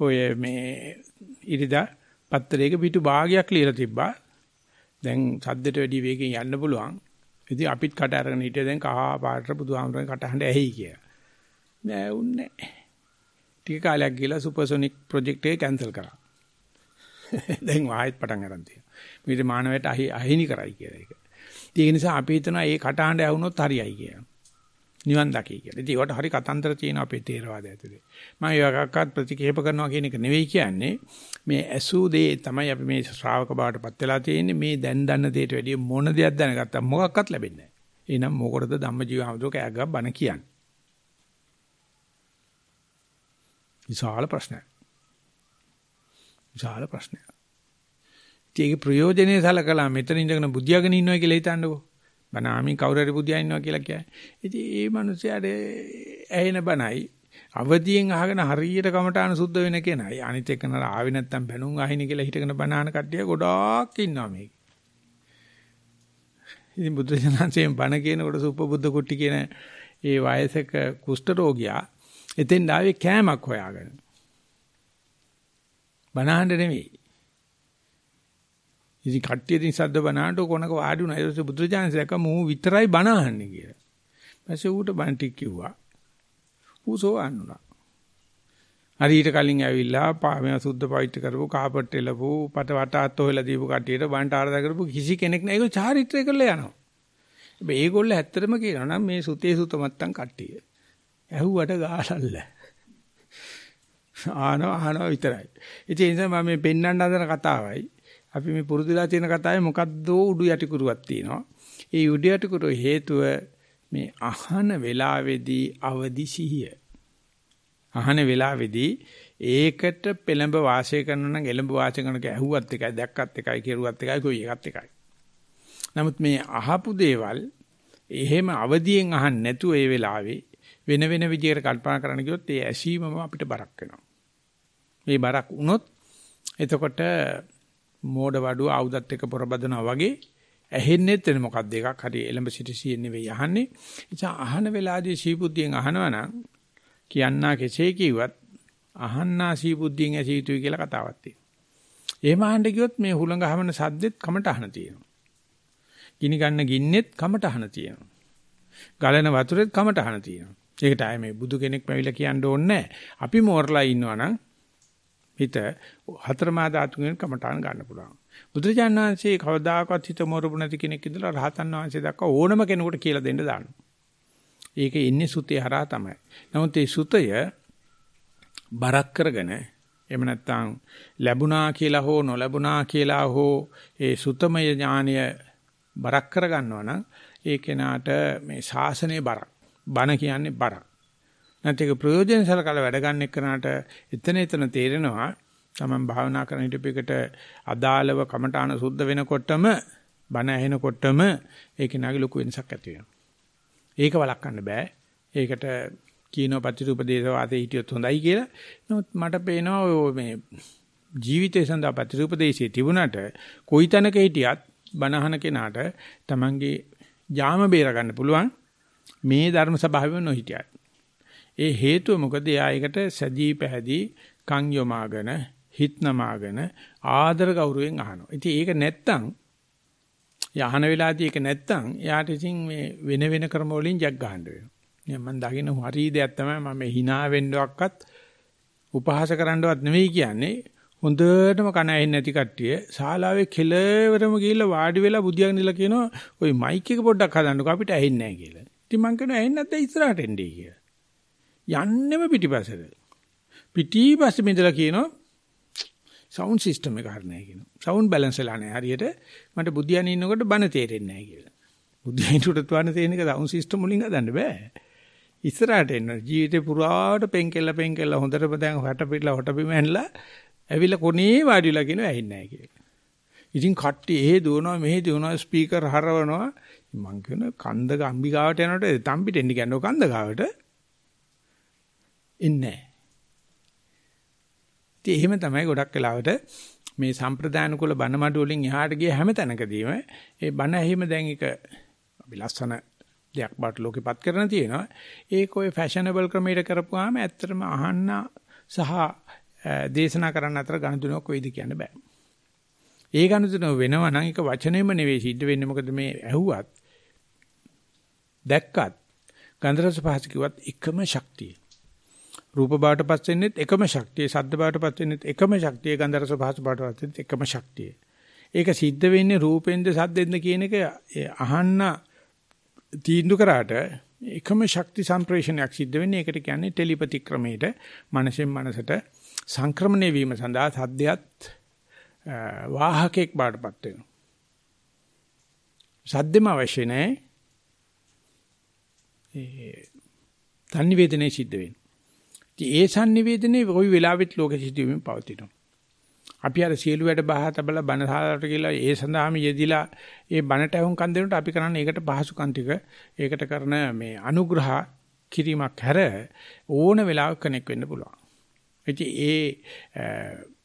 ඔය මේ ඉරිදා පත්තරයක පිටු භාගයක් ලියලා තිබ්බා. දැන් සද්දට වැඩි වේගෙන් යන්න පුළුවන්. ඉතින් අපිත් කට අරගෙන හිටිය දැන් කහා පාට බුදුහාමරගේ කටහඬ ඇහි කියලා. නෑ උන්නේ. ටික කාලයක් ගිහලා සුපර්සොනික් ප්‍රොජෙක්ට් එක කැන්සල් කරා. දැන් ආයෙත් පටන් ගන්න තියෙනවා. මේක මානවයට අහිනි කරයි කියලා ඒක. ඒක නිසා අපි හිතනවා මේ කටහඬ ඇහුනොත් හරියයි කියලා. නිවන් දකි කියලා. ඉතින් ඒකට හරි කතන්දර තියෙන අපේ තේරවාද ඇතුලේ. මම ඒකක්වත් ප්‍රතික්‍රියාප කරනවා කියන එක නෙවෙයි කියන්නේ. මේ ඇසූ දේ තමයි අපි මේ ශ්‍රාවක බවටපත් වෙලා තියෙන්නේ. මේ දැන් දන්න දෙයට වැඩිය මොන දෙයක් දැනගත්තා මොකක්වත් ලැබෙන්නේ නැහැ. එහෙනම් මොකටද ධම්මජීව හමුදෝ කෑගක් බණ කියන්නේ? විශාල ප්‍රශ්නයක්. විශාල ප්‍රශ්නයක්. ඒකේ ප්‍රයෝජනේ සලකලා මෙතන ඉඳගෙන බුදියාගෙන ඉන්නවා කියලා හිතන්නකෝ. බණාමි කවුරු හරි බුදියා ඉන්නවා කියලා කියන්නේ. ඉතින් ඒ මිනිස්යාට ඇහෙන බණයි අවදියෙන් අහගෙන හරියට කමටාන සුද්ධ වෙන කෙනයි. අනිත් එක නර ආවේ නැත්තම් බැනුම් අහිනි කියලා හිටගෙන බණාන කට්ටිය ගොඩාක් ඉන්නවා මේක. ඉතින් බුදු දනන්සෙන් බණ කියනකොට සුපබුද්ධ කුට්ටි කියන ඒ වයසක කුෂ්ඨ රෝගියා එතෙන් ආවේ කෑමක් හොයාගෙන. බණහඬ නෙමෙයි. ඉතින් කට්ටිය ඉතින් සද්ද බනහඬ කොනක වාඩි වුණා. ඊට පස්සේ බුදුරජාණන් දැක්ක මූ විතරයි බනහන්නේ කියලා. ඊපස්සේ ඌට බණ ටික කිව්වා. ඌ සෝවන් වුණා. හරි ඊට කලින් ඇවිල්ලා පාමයා සුද්ධ පවිත්‍ර කරපු කාපට් එලපු පට වටාත් හොයලා දීපු කට්ටියට බණට ආරාධනා කරපු කිසි කෙනෙක් නෑ ඒක චාරිත්‍රය කරලා යනවා. හැබැයි ඒගොල්ලෝ ඇත්තටම කියනවා නම් මේ සුතේ සුතමත්තන් කට්ටිය. ඇහුවට ගාලල්ල. ආනෝ ආනෝ විතරයි. ඉතින් ඒ නිසා මම මේ පෙන්වන්න හදන කතාවයි අපි මේ පුරුදුලා තියෙන කතාවේ මොකද්ද උඩු යටිකුරුවක් තියෙනවා. ඒ උඩු යටිකුරු හේතුව මේ අහන වෙලාවේදී අවදි සිහිය. අහන වෙලාවේදී ඒකට පෙළඹ වාසය කරන නම් එළඹ වාසය කරනක ඇහුවත් එකයි දැක්කත් එකයි කෙරුවත් එකයි කොයි එකත් එකයි. නමුත් මේ අහපු දේවල් එහෙම අවදියෙන් අහන්න නැතුව ඒ වෙලාවේ වෙන වෙන විදිහකට කල්පනා කරන්න ගියොත් ඒ ඇසීමම අපිට බරක් වෙනවා. මේ බරක් වුණොත් එතකොට මෝඩ වඩුව ආයුධත් එක්ක පොරබදනවා වගේ ඇහෙන්නෙත් වෙන මොකක්ද එකක් හරි එලඹ සිටි සියෙන් නෙවෙයි අහන්නේ. නිසා අහන වෙලාවේදී සීබුද්ධියෙන් අහනවා නම් කියන්නා කෙසේ කිව්වත් අහන්නා සීබුද්ධියෙන් ඇසිය යුතුයි කියලා කතාවක් තියෙනවා. එහෙම අහන්න ගියොත් මේ හුළඟ හමන සද්දෙත් කමට අහන තියෙනවා. ගිනි ගන්න ගින්නෙත් කමට අහන තියෙනවා. ගලන වතුරෙත් කමට අහන තියෙනවා. ඒකට ආයේ මේ බුදු කෙනෙක් මැවිලා කියන්න ඕනේ නැහැ. අපි මෝරලා ඉන්නවා නම් හිත හතරමා ධාතුන්ගෙන් කමඨාන ගන්න පුළුවන්. බුදුරජාණන් වහන්සේ කවදාකවත් හිත මොරපු නැති කෙනෙක් ඉඳලා රහතන් වහන්සේ දක්වා ඕනම කෙනෙකුට කියලා දෙන්න දානවා. ඒක ඉන්නේ සුතේ හරහා තමයි. නමුත් මේ සුතය බරක් කරගෙන එහෙම නැත්නම් ලැබුණා කියලා හෝ නොලැබුණා කියලා හෝ ඒ සුතමය ඥානය බරක් කරගන්නවා නම් ඒ කෙනාට මේ ශාසනයේ බරක්. බණ කියන්නේ බරක්. නැත්නම් ඒක ප්‍රයෝජන සලකලා වැඩ ගන්න එක්කනට එතන එතන තේරෙනවා තමන් භාවනා කරන හිටපෙකට අදාළව කමඨාන සුද්ධ වෙනකොටම බණ ඇහෙනකොටම ඒක නාගේ ලොකු වෙනසක් ඇති වෙනවා. ඒක වළක්වන්න බෑ. ඒකට කියනවා ප්‍රතිરૂපදේශ වාදේ හිටියොත් හොඳයි කියලා. නමුත් මට පේනවා මේ ජීවිතය සඳහා ප්‍රතිરૂපදේශයේ තිබුණට කොයි තැනක හිටියත් බණහන කෙනාට තමන්ගේ යාම බේර ගන්න පුළුවන් මේ ධර්ම සභාවෙම නොහිටියත්. ඒ හේතුව මොකද? එයා ඒකට සැදී පැහැදී කන් යොමාගෙන හිත නමාගෙන ආදර ගෞරවයෙන් අහනවා. ඉතින් ඒක නැත්තම් යහන වෙලාදී ඒක නැත්තම් එයාට ඉතින් මේ වෙන වෙන ක්‍රම වලින් ජග් ගන්න වෙනවා. මම දකින්න හරි දෙයක් තමයි මම hina වෙන්නවක්වත් උපහාස කරන්නවත් නෙවෙයි කියන්නේ. හොඳටම කන ඇහෙන්නේ නැති කට්ටිය ශාලාවේ කෙලවරම ගිහිල්ලා වාඩි වෙලා බුදියාගෙන ඉලා කියනවා ওই මයික් එක පොඩ්ඩක් හදන්නකෝ අපිට ඇහෙන්නේ නැහැ කියලා. ඉතින් මං කියනවා ඇහෙන්නේ නැත්නම් ඉස්සරහට එන්නේ කියලා. යන්නෙම පිටිපසට. පිටිපස්සේ මිදලා කියනවා සවුන්ඩ් සිස්ටම් එක හරිනේ කියනවා. සවුන්ඩ් බැලන්ස් වෙලා නැහැ. හරියට මට බුදියන් ඉන්නකොට බන තේරෙන්නේ නැහැ කියලා. බුදියන්ට තුවන තේරෙන එක සවුන්ඩ් සිස්ටම් වලින් හදන්න බෑ. ඉස්සරහට එන්න ජීවිතේ පුරාට පෙන්කෙල්ල පෙන්කෙල්ල හොඳටම දැන් හට පිටලා හොට බිම ඇනලා ඇවිල්ලා කොනේ වාඩිලා කියනවා ඇහින්නේ නැහැ කියලා. ඉතින් කට්ටි එහෙ දුවනවා මෙහෙ දුවනවා ස්පීකර් හරවනවා මං කියන කන්ද ගම්බිගාවට යනකොට තම්පිට එන්න කියන්නේ කන්ද ගාවට ඉන්නේ ඉතින් එහෙම තමයි ගොඩක් වෙලාවට මේ සම්ප්‍රදාන කුල බණ මඩු වලින් එහාට ගිය හැම තැනකදීම ඒ බණ ඇහිම දැන් එක අපි ලස්සන දෙයක් බාට ලෝකෙපත් කරන තියෙනවා. ඒක ඔය ෆැෂනබල් ක්‍රමයකට කරපුවාම ඇත්තටම අහන්න සහ දේශනා කරන්න අතර ගණතුනක් වෙයිද කියන්න බෑ. ඒ ගණතුන වෙනවා නම් ඒක වචනෙම නෙවෙයි සිද්ධ වෙන්නේ. මොකද මේ ඇහුවත් දැක්කත් ගන්ධ රස පහස කිව්වත් එකම ශක්තිය රූප බවට පස් වෙන්නේත් එකම ශක්තිය සද්ද බවට පස් වෙන්නේත් එකම ශක්තිය ගන්ධ රස පහස බවට පස් වෙන්නේත් එකම ශක්තිය ඒක සිද්ධ වෙන්නේ රූපෙන්ද සද්දෙන්ද කියන එක අහන්න තීන්දුව කරාට එකම ශක්ති සම්ප්‍රේෂණයක් සිද්ධ වෙන්නේ ඒකට කියන්නේ ටෙලිපති ක්‍රමයට මනසෙන් මනසට සංක්‍රමණය වීම සඳහා සද්දයක් වාහකෙක් බාටපත් වෙනවා. සද්දෙම අවශ්‍ය නැහැ. ඒ සංනිවේදනයේ සිද්ධ වෙන්නේ. ඉතින් ඒ සංනිවේදනයේ කොයි වෙලාවෙත් ලෝකෙ සිදුවීමෙන් පවතිනවා. අපි අර සියලු වැඩ බහ තබලා බණශාලාවට ගිහලා ඒ සඳහාම යෙදිලා ඒ බණට වුන් කන් දෙනකොට අපි කරන්නේ ඒකට පහසුකම් ටික ඒකට කරන මේ අනුග්‍රහ කිරීමක් හැර ඕන වෙලාවක කනෙක් වෙන්න පුළුවන්. ඉතින් ඒ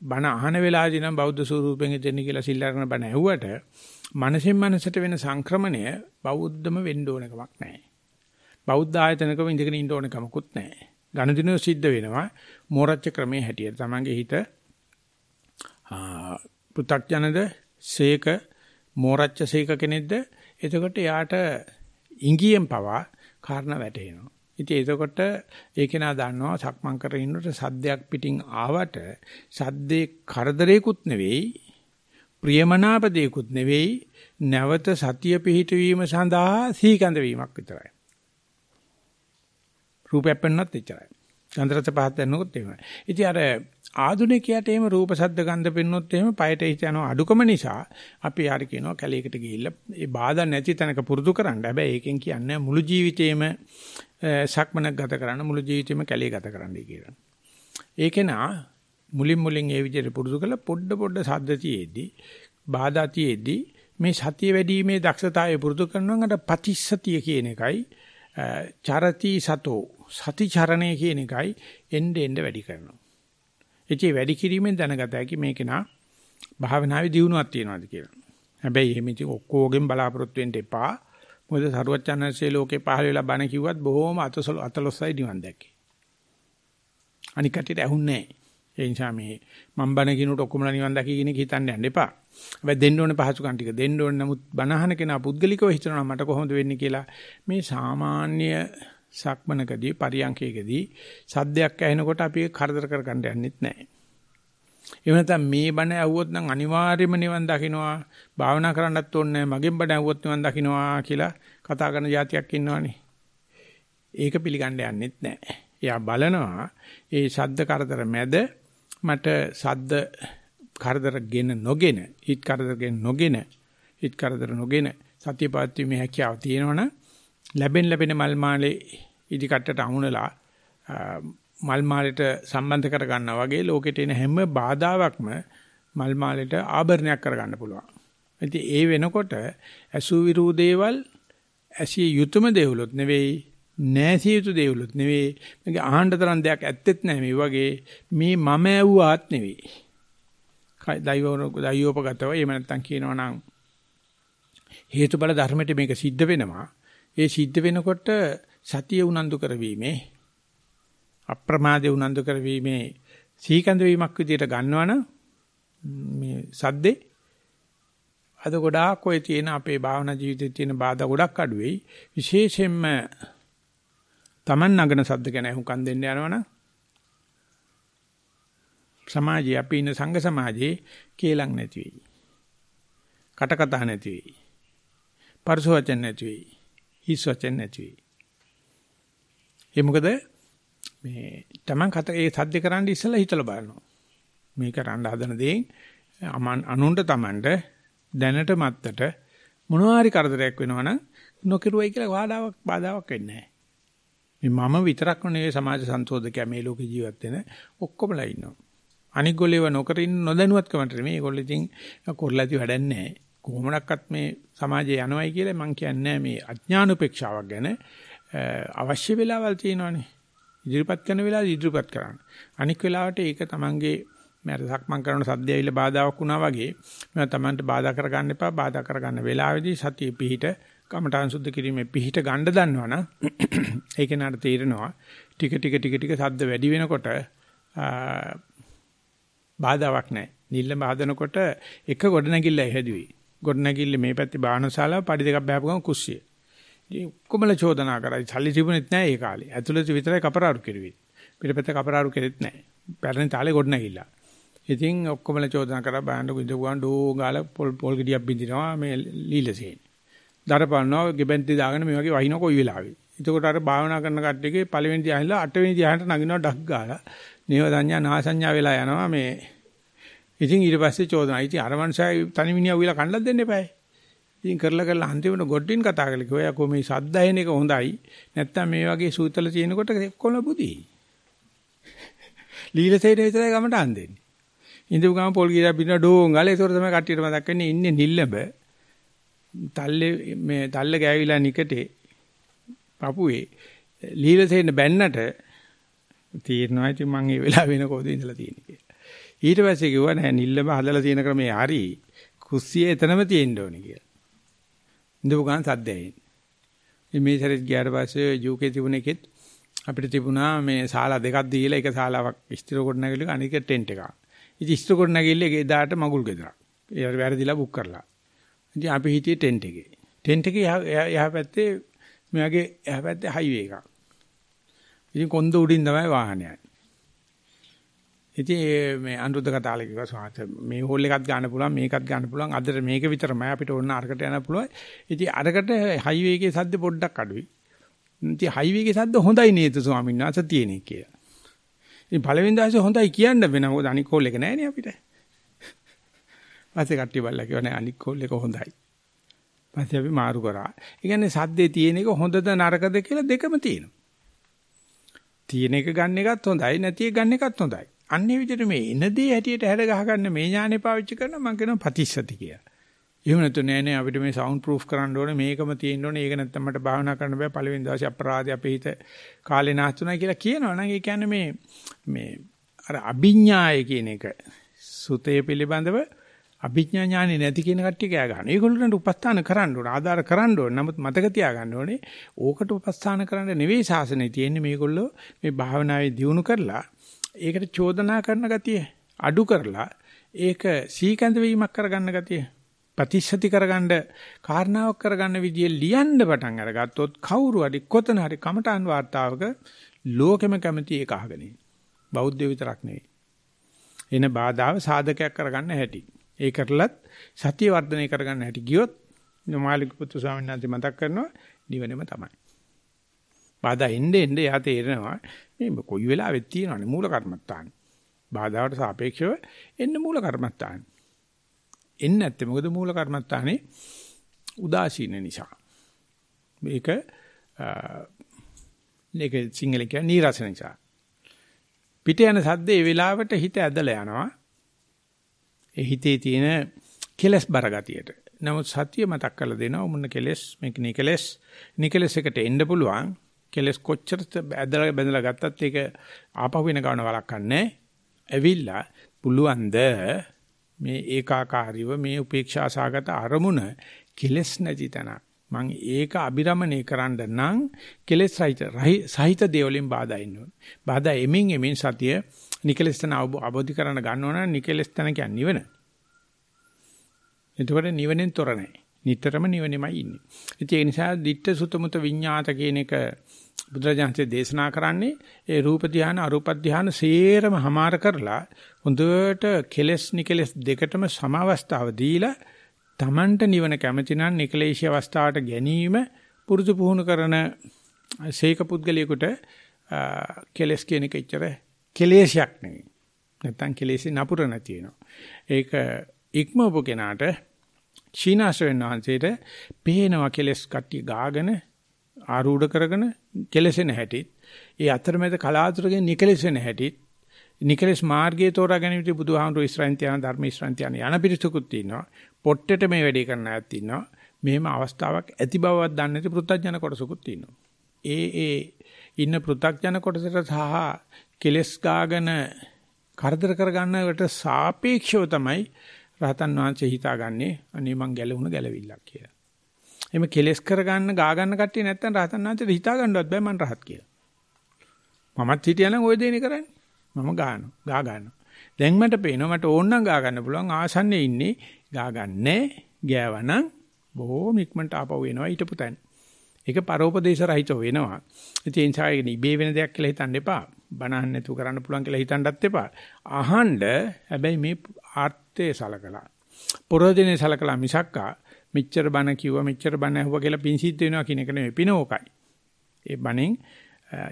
බණ අහන වෙලාවදී නම් බෞද්ධ ස්වරූපෙන් දෙන්න කියලා සිල් අරගෙන බණ ඇහුවට මනසෙන් මනසට වෙන සංක්‍රමණය බෞද්ධම වෙන්න ඕන කමක් නැහැ. බෞද්ධ ආයතනකම ඉඳගෙන ඉන්න ඕන කමකුත් නැහැ. ගණදිනෝ සිද්ධ වෙනවා මෝරච්ච ක්‍රමයේ හැටියට. Tamange හිත පෘ탁ජනද සේක මෝරච්ච සේක කෙනෙක්ද එතකොට යාට ඉංගියෙන් පවා කාරණා වැටෙනවා. ඉතින් එතකොට ඒක නා දන්නවා සක්මන් කරගෙන ඉන්නකොට සද්දයක් පිටින් ආවට සද්දේ කරදරේකුත් නෙවෙයි ප්‍රියමනාප දෙයක්ුත් නෙවෙයි නැවත සතිය පිහිටවීම සඳහා සීකඳ වීමක් විතරයි. රූපයක් පෙන්වන්නත් එච්චරයි. ගන්ධරස පහත් වෙනකොත් එහෙමයි. ඉතින් අර ආධුනිකයට එහෙම රූප ශබ්ද ගන්ධ පෙන්වොත් එහෙම පයට හිත යනවා අඩුකම නිසා අපි යාර කියනවා කැලේකට ගිහිල්ලා ඒ බාධා නැති තැනක පුරුදු කරන්න. හැබැයි ඒකෙන් කියන්නේ මුළු ජීවිතේම සක්මනක් ගත කරන්න මුළු ජීවිතේම කැලේ ගත කරන්නයි කියලා. ඒකේ නා මුලින් මුලින් ඒ විදිහට පුරුදු කළා පොඩ පොඩ සද්ද තියේදී බාධා තියේදී මේ සතිය වැඩිීමේ දක්ෂතාවය පුරුදු කරනවාට පටිසතිය කියන එකයි චරති සතෝ සතිචරණය කියන එකයි එnde end වැඩි කරනවා. එචේ වැඩි කිරීමෙන් දැනගත හැකි මේක නා භාවනාවේ දියුණුවක් තියනවාද කියලා. හැබැයි එහෙම ඉතින් ඔක්කොගෙන් බලාපොරොත්තු වෙන්න එපා. මොකද සරුවච්චන්හන්සේ ලෝකේ පහළ වෙලා බණ කිව්වත් බොහොම අතසල අතලොස්සයි නිවන් දැක්කේ. අනික් කටියට ඇහුන්නේ නැහැ. ඒ නිසා මේ මම බණ කියනකොට ඔක්කොමලා නිවන් දැකී කියන එක හිතන්න යන්න එපා. හැබැයි දෙන්න ඕනේ පහසුකම් ටික දෙන්න ඕනේ. නමුත් බණ අහන කෙනා පුද්ගලිකව හිතනවා මට කොහොමද වෙන්නේ කියලා මේ සාමාන්‍ය සක්මනකදී පරියන්කේකදී සද්දයක් ඇහෙනකොට අපි කරදර කරගන්න යන්නෙත් නැහැ. එහෙම නැත්නම් මේ බණ ඇහුවොත් නම් අනිවාර්යයෙන්ම නිවන් දකින්නවා භාවනා කරන්නත් ඕනේ මගෙන් බණ ඇහුවොත් නිවන් දකින්නවා කියලා කතා කරන જાතියක් ඉන්නවනේ. ඒක පිළිගන්න යන්නෙත් නැහැ. එයා බලනවා ඒ සද්ද කරදර මැද මට සද්ද කරදරගෙන නොගෙන හිත කරදරගෙන නොගෙන හිත කරදර නොගෙන සතියපවත්වීමේ හැකියාව තියෙනවනම් ලැබෙන ලැබෙන මල් මාලේ ඉදි කට්ටට අමුණලා මල් මාලෙට සම්බන්ධ කර ගන්නවා වගේ ලෝකෙට එන හැම බාධාවක්ම මල් මාලෙට ආභරණයක් කර ගන්න පුළුවන්. ඉතින් ඒ වෙනකොට ඇසු විරු දේවල් ඇසිය යුතුයම දේවලුත් නෙවෙයි නැසිය යුතු දේවලුත් නෙවෙයි මේක අහන්න තරම් දෙයක් ඇත්තෙත් නැහැ මේ වගේ මේ මම ඇව්වාත් නෙවෙයි. දෛවවන දෛවෝපගතව එහෙම නැත්නම් කියනවා නම් හේතුඵල ධර්මයට මේක සිද්ධ වෙනවා. ඒ සිද්ධ වෙනකොට සතිය උනන්දු කරවීමේ අප්‍රමාදේ උනන්දු කරවීමේ සීකඳ වීමක් විදියට ගන්නවනම් මේ සද්දේ අද ගොඩාක් ඔය තියෙන අපේ භාවනා ජීවිතේ තියෙන බාධා ගොඩක් අඩු වෙයි විශේෂයෙන්ම Taman නගන සද්ද ගැන හුඟක් දෙන්න යනවනම් සමාජයේ අපි ඉන්න සංඝ සමාජයේ කේලම් නැති වෙයි. කට කතා නැති වෙයි. පරස වචන නැති වෙයි. හිස් වචන නැති වෙයි. ඒ මොකද මේ Taman කත ඒ සද්ද කරන්න ඉස්සලා හිතලා බලනවා. මේ කරන්න හදන දේ අනුන්ට Tamanට දැනට මත්තට මොනවාරි කරදරයක් වෙනවනම් නොකිරුවයි කියලා බාධාවක් බාධාවක් වෙන්නේ නැහැ. මේ මම විතරක් නෙවෙයි සමාජ සංශෝධකයා මේ ලෝකේ ජීවත් වෙන ඔක්කොමලා ඉන්නවා. අනික් ගොල්ලේව නොකර ඉන්න නොදැනුවත්කමට මේ ඒගොල්ලෝ ඉතින් කරලා ඇති වැඩක් නැහැ. කොහොමඩක්වත් මේ සමාජයේ යනවයි කියලා මම කියන්නේ මේ අඥාන උපේක්ෂාවක් ගැන අවශ්‍ය වෙලාවල් තියෙනවානේ. ඉදිරිපත් කරන වෙලාව ඉදිරිපත් කරන්න. අනික් වෙලාවට ඒක තමන්ගේ මම සක්මන් කරන සද්දය ඇවිල්ලා බාධාවක් වුණා වගේ මම තමන්ට බාධා කරගන්න එපා. බාධා කරගන්න වෙලාවේදී සතිය පිහිට කමඨාන් සුද්ධ කිරීමේ පිහිට ගන්න දන්නවනම් ඒක නට තීරනවා. ටික ටික ටික ටික සද්ද වැඩි වෙනකොට බාධාවක් නැහැ. නිල්ල බාදනකොට එක ගොඩනැගිල්ල හැදුවේ. ගොඩනැගිල්ල මේ පැත්තේ බාහනශාලාව පඩි දෙකක් බෑපුවම කුස්සිය. ඉතින් ඔක්කොමල චෝදනා කරා. සල්ලි තිබුණෙත් නැහැ ඒ කාලේ. ඇතුළත විතරයි කපරාරු කෙරුවේ. පිටපැත්ත කපරාරු කෙරෙත් නැහැ. පැරණි තාලේ ගොඩනැගිල්ල. ඉතින් ඔක්කොමල චෝදනා කරා බෑන්ඩ කුඳුගුවන් ඩෝ ගාලා පොල් පොල් ගෙඩියක් බින්දිනවා මේ ලීලසේන. දරපන්නවා ගෙබෙන්ටි දාගෙන මේ වගේ වහින කොයි වෙලාවෙ. එතකොට අර භාවනා කරන කට්ටියගේ පළවෙනි ධ්‍යානෙලා අටවෙනි ධ්‍යානට නගිනවා ඩක් ගාලා. නේව සංඥා නාසඤ්ඤා වෙලා යනවා මේ. ඉතින් ඊට පස්සේ චෝදනා. ඉතින් අර මනුස්සයා තනි මිනිහා උවිලා කණ්ඩක් දෙන්න එපායි. ඉතින් කරලා කරලා අන්තිමට ගොඩින් කතා කළේ කොයා කො මේ සද්ද ඇහෙන එක හොඳයි. නැත්තම් මේ වගේ සූතල තියෙනකොට කොළ බුදි. ලීලසේන විතරයි ගමට අන් දෙන්නේ. ඉඳපු ගම පොල් ගිරා බින ඩෝන් ගාලා ඒතර තමයි කට්ටියට මතක් වෙන්නේ ඉන්නේ නිල්ලඹ. තල්ලේ මේ තල්ල ගෑවිලා නිකටේ පපුවේ ලීලසේන බැන්නට තීරණා ඉතින් මම ඒ වෙලාව වෙන කොහෙද ඉඳලා තියෙන්නේ කියලා. ඊට පස්සේ කිව්වා නෑ නිල්ලඹ හදලා තියෙන ක්‍රමේ හරි කුස්සිය එතනම තියෙන්න ඕනේ කියලා. ඉඳපු ගමන් සද්දයෙන්. ඉතින් මේ සැරේ ගියාට පස්සේ යූකේ තිබුණ එකෙත් අපිට තිබුණා මේ ශාලා දෙකක් දීලා එක ශාලාවක් ස්ථිර කොට නැගිලි අනික ටෙන්ට් එකක්. ඉතින් ස්ථිර කොට නැගිල්ල එදාට මගුල් ගෙදරක්. ඒ වැරදිලා බුක් කරලා. ඉතින් අපි හිටියේ ටෙන්ට් එකේ. ටෙන්ට් එකේ එහා පැත්තේ මෙයාගේ එහා පැත්තේ හයිවේ එකක්. ඉතින් කොන්ද උඩින් තමයි වාහනය. ඉතින් මේ අනුරුද්ධ කතාලේ කිව්වා සාත මේ හෝල් එකත් ගන්න පුළුවන් මේකත් ගන්න පුළුවන් අදට මේක විතරමයි අපිට ඕන අරකට යන්න පුළුවන්. ඉතින් අරකට හයිවේ එකේ සද්ද පොඩ්ඩක් අඩුයි. ඉතින් හයිවේ එකේ සද්ද හොඳයි නේද ස්වාමීන් වහන්සේ තියෙන්නේ කියලා. ඉතින් පළවෙනි දවසේ හොඳයි කියන්න වෙන මොකද අනික් කෝල් එක නැහැ නේ අපිට. පස්සේ කට්ටිය බල්ලා කිව්වා නෑ අනික් කෝල් එක හොඳයි. පස්සේ අපි මාරු කරා. ඒ කියන්නේ සද්දේ තියෙන එක හොඳද නරකද කියලා දෙකම තියෙනවා. තියෙන එක ගන්න එකත් හොඳයි නැති එක ගන්න එකත් හොඳයි. අන්නේ විදිහට මේ එනදී හැටියට හැඩ ගහ ගන්න මේ ඥානෙ පාවිච්චි කරන මම කියනවා ප්‍රතිශතති කියලා. එහෙම නැතු නෑ නෑ අපිට මේ සවුන්ඩ් ප්‍රූෆ් කරන්න ඕනේ මේකම තියෙන්න ඕනේ ඒක නැත්තම් මට භාවනා කරන්න බෑ පළවෙනි දවසේ අපරාධය අපේ හිත කාලේ නාස්තුණා කියලා කියනවා නම් ඒ කියන්නේ මේ මේ අර අභිඥාය කියන එක සුතේ පිළිබඳව අභිඥා ඥානෙ නැති කියන කට්ටිය කෑ ගන්න. ඒගොල්ලන්ට උපස්ථාන කරන්න ඕනේ ආධාර කරන්න ඕනේ. නමුත් මතක තියාගන්න ඕනේ ඕකට උපස්ථාන කරන්න නෙවෙයි ශාසනය තියෙන්නේ මේගොල්ලෝ මේ භාවනාවේ දියුණු කරලා ඒකට චෝදනා කරන ගතිය අඩු කරලා ඒක සීකඳ වීමක් කරගන්න ගතිය ප්‍රතිශති කරගන්න කාරණාවක් කරගන්න විදිය ලියන්න පටන් අරගත්තොත් කවුරු හරි කොතන හරි කමඨාන් වාර්තාවක ලෝකෙම කැමති ඒක අහගෙන බෞද්ධ විතරක් නෙවෙයි. එන බාධාව සාධකයක් කරගන්න හැටි. ඒ කරලත් සතිය වර්ධනය කරගන්න හැටි ගියොත් මාලික පුත්තු ස්වාමීන් වහන්සේ මතක් කරනවා නිවනම තමයි. බාධා එන්නේ එන්නේ යා තේරෙනවා මේ කොයි වෙලාවෙත් තියෙනවනේ මූල කර්මත්තාන. බාධාවට සාපේක්ෂව එන්නේ මූල කර්මත්තාන. එන්නේ නැත්තේ මොකද මූල කර්මත්තානේ උදාසීන නිසා. මේක මේක සිංහල කියන්නේ නීරස නිසා. පිට යන සද්ද ඒ වෙලාවට හිත ඇදලා යනවා. ඒ හිතේ තියෙන කෙලස් බර ගතියට. නමුත් සතිය මතක් කරලා දෙනවා මුන්න කෙලස් මේක නිකලස් නිකලස් එකට එන්න පුළුවන්. කෙලස් කොච්චර ඇදලා බැඳලා ගත්තත් ඒක ආපහු වෙන ගමන වළක්වන්නේ. ඇවිල්ලා පුළුවන්ද මේ ඒකාකාරීව මේ උපේක්ෂා සාගත අරමුණ කෙලස් නැති තැන මං ඒක අබිරමණය කරන්න නම් කෙලස් සහිත සහිත දේවලින් බාධා ඉන්න ඕනේ. බාධා එමින් එමින් සතිය නිකලස් තන අවබෝධ කරන්න ගන්නවා නම් නිකලස් තන කියන්නේ නිවන. එතකොට නිවනෙන් තොර නැහැ. නිතරම නිවනෙමයි ඉන්නේ. ඒ නිසා ditta sutamuta විඤ්ඤාත කියන එක බුදුරජාණන්සේ දේශනා කරන්නේ ඒ රූප ධානය අරූප ධානය සේරම හමාර කරලා හොඳට කෙලස් නිකලස් දෙකටම සම අවස්ථාව දීලා Tamanට නිවන කැමති නම් නිකලේශී අවස්ථාවට ගැනීම පුරුදු පුහුණු කරන සීක පුද්ගලයෙකුට කෙලස් කියන එක ඉච්චර කෙලේශයක් නෙවෙයි. නැත්තම් කෙලෙසි නපුර නැති වෙනවා. ඒක ඉක්මවපු කෙනාට ශීනාශ්‍රවෙන් වහන්සේට පේනවා කෙලස් කට්ටිය ගාගෙන ආරූඪ කරගෙන කෙලසෙන හැටිත් ඒ අතරමැද කලාතුරකින් නිකලෙසෙන හැටිත් නිකලස් මාර්ගයේ තෝරා ගැනීමදී බුදුහාමුදුරු ඉස්රාන්තියන ධර්ම ඉස්රාන්තියන යන පිරිසකුත් ඉන්නවා. පොට්ටෙට මේ වැඩේ කරන අයත් ඉන්නවා. මෙහෙම අවස්ථාවක් ඇති බවවත් දන්නේ නැති පෘථග්ජන කොටසකුත් ඉන්නවා. ඒ ඒ ඉන්න පෘථග්ජන කොටසට සහ කෙලස් ගාගෙන කරදර කරගන්නවට සාපේක්ෂව තමයි රහතන් වහන්සේ හිතාගන්නේ අනේ මං ගැලවුණ ගැලවිල්ලක් කියලා. එimhe කෙලස් කරගන්න ගා ගන්න කට්ටිය නැත්තම් රහතන් වහන්සේට හිතා ගන්නවත් බෑ මං රහත් කියලා. මමත් හිටියනම් ওই දේනේ කරන්නේ. මම ගානවා. ගා ගන්නවා. දැන් මට පේනවා මට ඕන නම් ගා ගන්න පුළුවන් ආසන්නේ ඉන්නේ ගා ගන්නෑ ගෑවනම් බොහොම ඉක්මනට ආපහු එනවා ඊටපු තැන. ඒක පරෝපදේශ රහිතව වෙනවා. ඉතින් ඒ නිසා ඉබේ වෙන දෙයක් කියලා හිතන්න එපා. බනහන්න නැතුව කරන්න පුළුවන් කියලා හිතන්නත් එපා. අහන්න හැබැයි මේ ආර්ථය සලකලා. පරෝධනේ සලකලා මිසක්කා මෙච්චර බන කිව්වා මෙච්චර බන ඇහුවා කියලා පින් සිද්ධ වෙනවා කියන එක නෙවෙයි පිනෝකයි. ඒ බණෙන්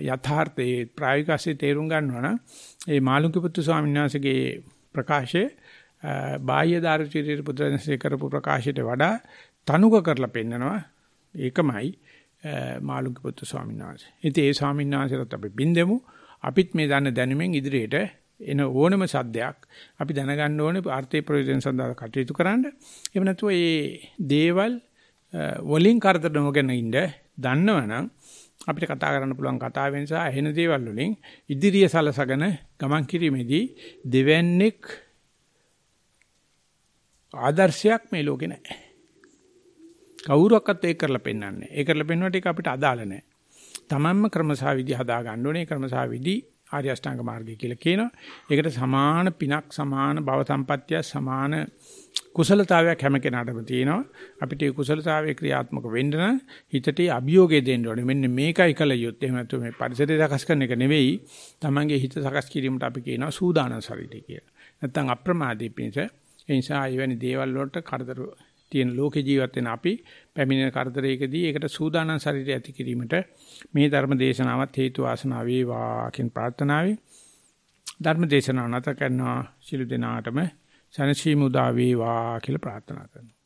යථාර්ථයේ ප්‍රායෝගිකව තේරුම් ගන්නවා නම් ඒ මාළුක්‍ය පුත්තු ස්වාමීන් වහන්සේගේ ප්‍රකාශය බාහ්‍ය දාර්ශනික පුත්‍රයන්සේ කරපු ප්‍රකාශයට වඩා තනුක කරලා පෙන්නනවා ඒකමයි මාළුක්‍ය පුත්තු ස්වාමීන් වහන්සේ. ඉතින් ඒ ස්වාමීන් වහන්සේට අපි බින්දෙමු අපිත් මේ දන්න දැනුමෙන් ඉදිරියට එන ඕනම සද්දයක් අපි දැනගන්න ඕනේ ආර්ථික ප්‍රයෝජන සඳහා කටයුතු කරන්න. එහෙම නැත්නම් මේ දේවල් වලින් කරදර නොගෙන ඉන්න දන්නවනම් අපිට කතා කරන්න පුළුවන් කතාවෙන් සහ ඇහෙන දේවල් වලින් ඉදිරිය සලසගෙන ගමන් කිරීමේදී දෙවන්නේක් ආදර්ශයක් මේ ලෝකේ නැහැ. කවුරක්වත් ඒක කරලා පෙන්වන්නේ. ඒක කරලා පෙන්වුවට ඒක අපිට අදාළ නැහැ. තමන්ම ක්‍රමසා විදි හදා ගන්න ඕනේ. ක්‍රමසා විදි ආර්ය අෂ්ටාංග මාර්ගය කියලා කියනවා. ඒකට සමාන පිනක් සමාන භව සම්පත්තිය සමාන කුසලතාවයක් හැම කෙනාටම තියෙනවා. අපිට ඒ කුසලතාවයේ ක්‍රියාත්මක වෙන්න නම් හිතට අභියෝගය දෙන්න ඕනේ. මෙන්න මේකයි කල යුත්තේ. එහෙම නැත්නම් මේ පරිසරය සකස් කරන එක නෙවෙයි. තමන්ගේ හිත සකස් කිරීමට අපි කියනවා සූදානම් ශරීරය කියලා. නැත්නම් අප්‍රමාදී පිණිස ඒ නිසා එවැනි දේවල් වලට කරදර තියෙන ලෝකේ ජීවත් වෙන අපි පැමිණෙන කරදරයකදී ඒකට සූදානම් ශරීරය ඇති කිරීමට මේ ධර්ම දේශනාවත් හේතු වාසනා වේවා කියන ප්‍රාර්ථනාවයි. ධර්ම දේශනාව නැත කරනවා. ශිළු දිනාටම සනසීමු දා වේවා කියලා ප්‍රාර්ථනා කරනවා.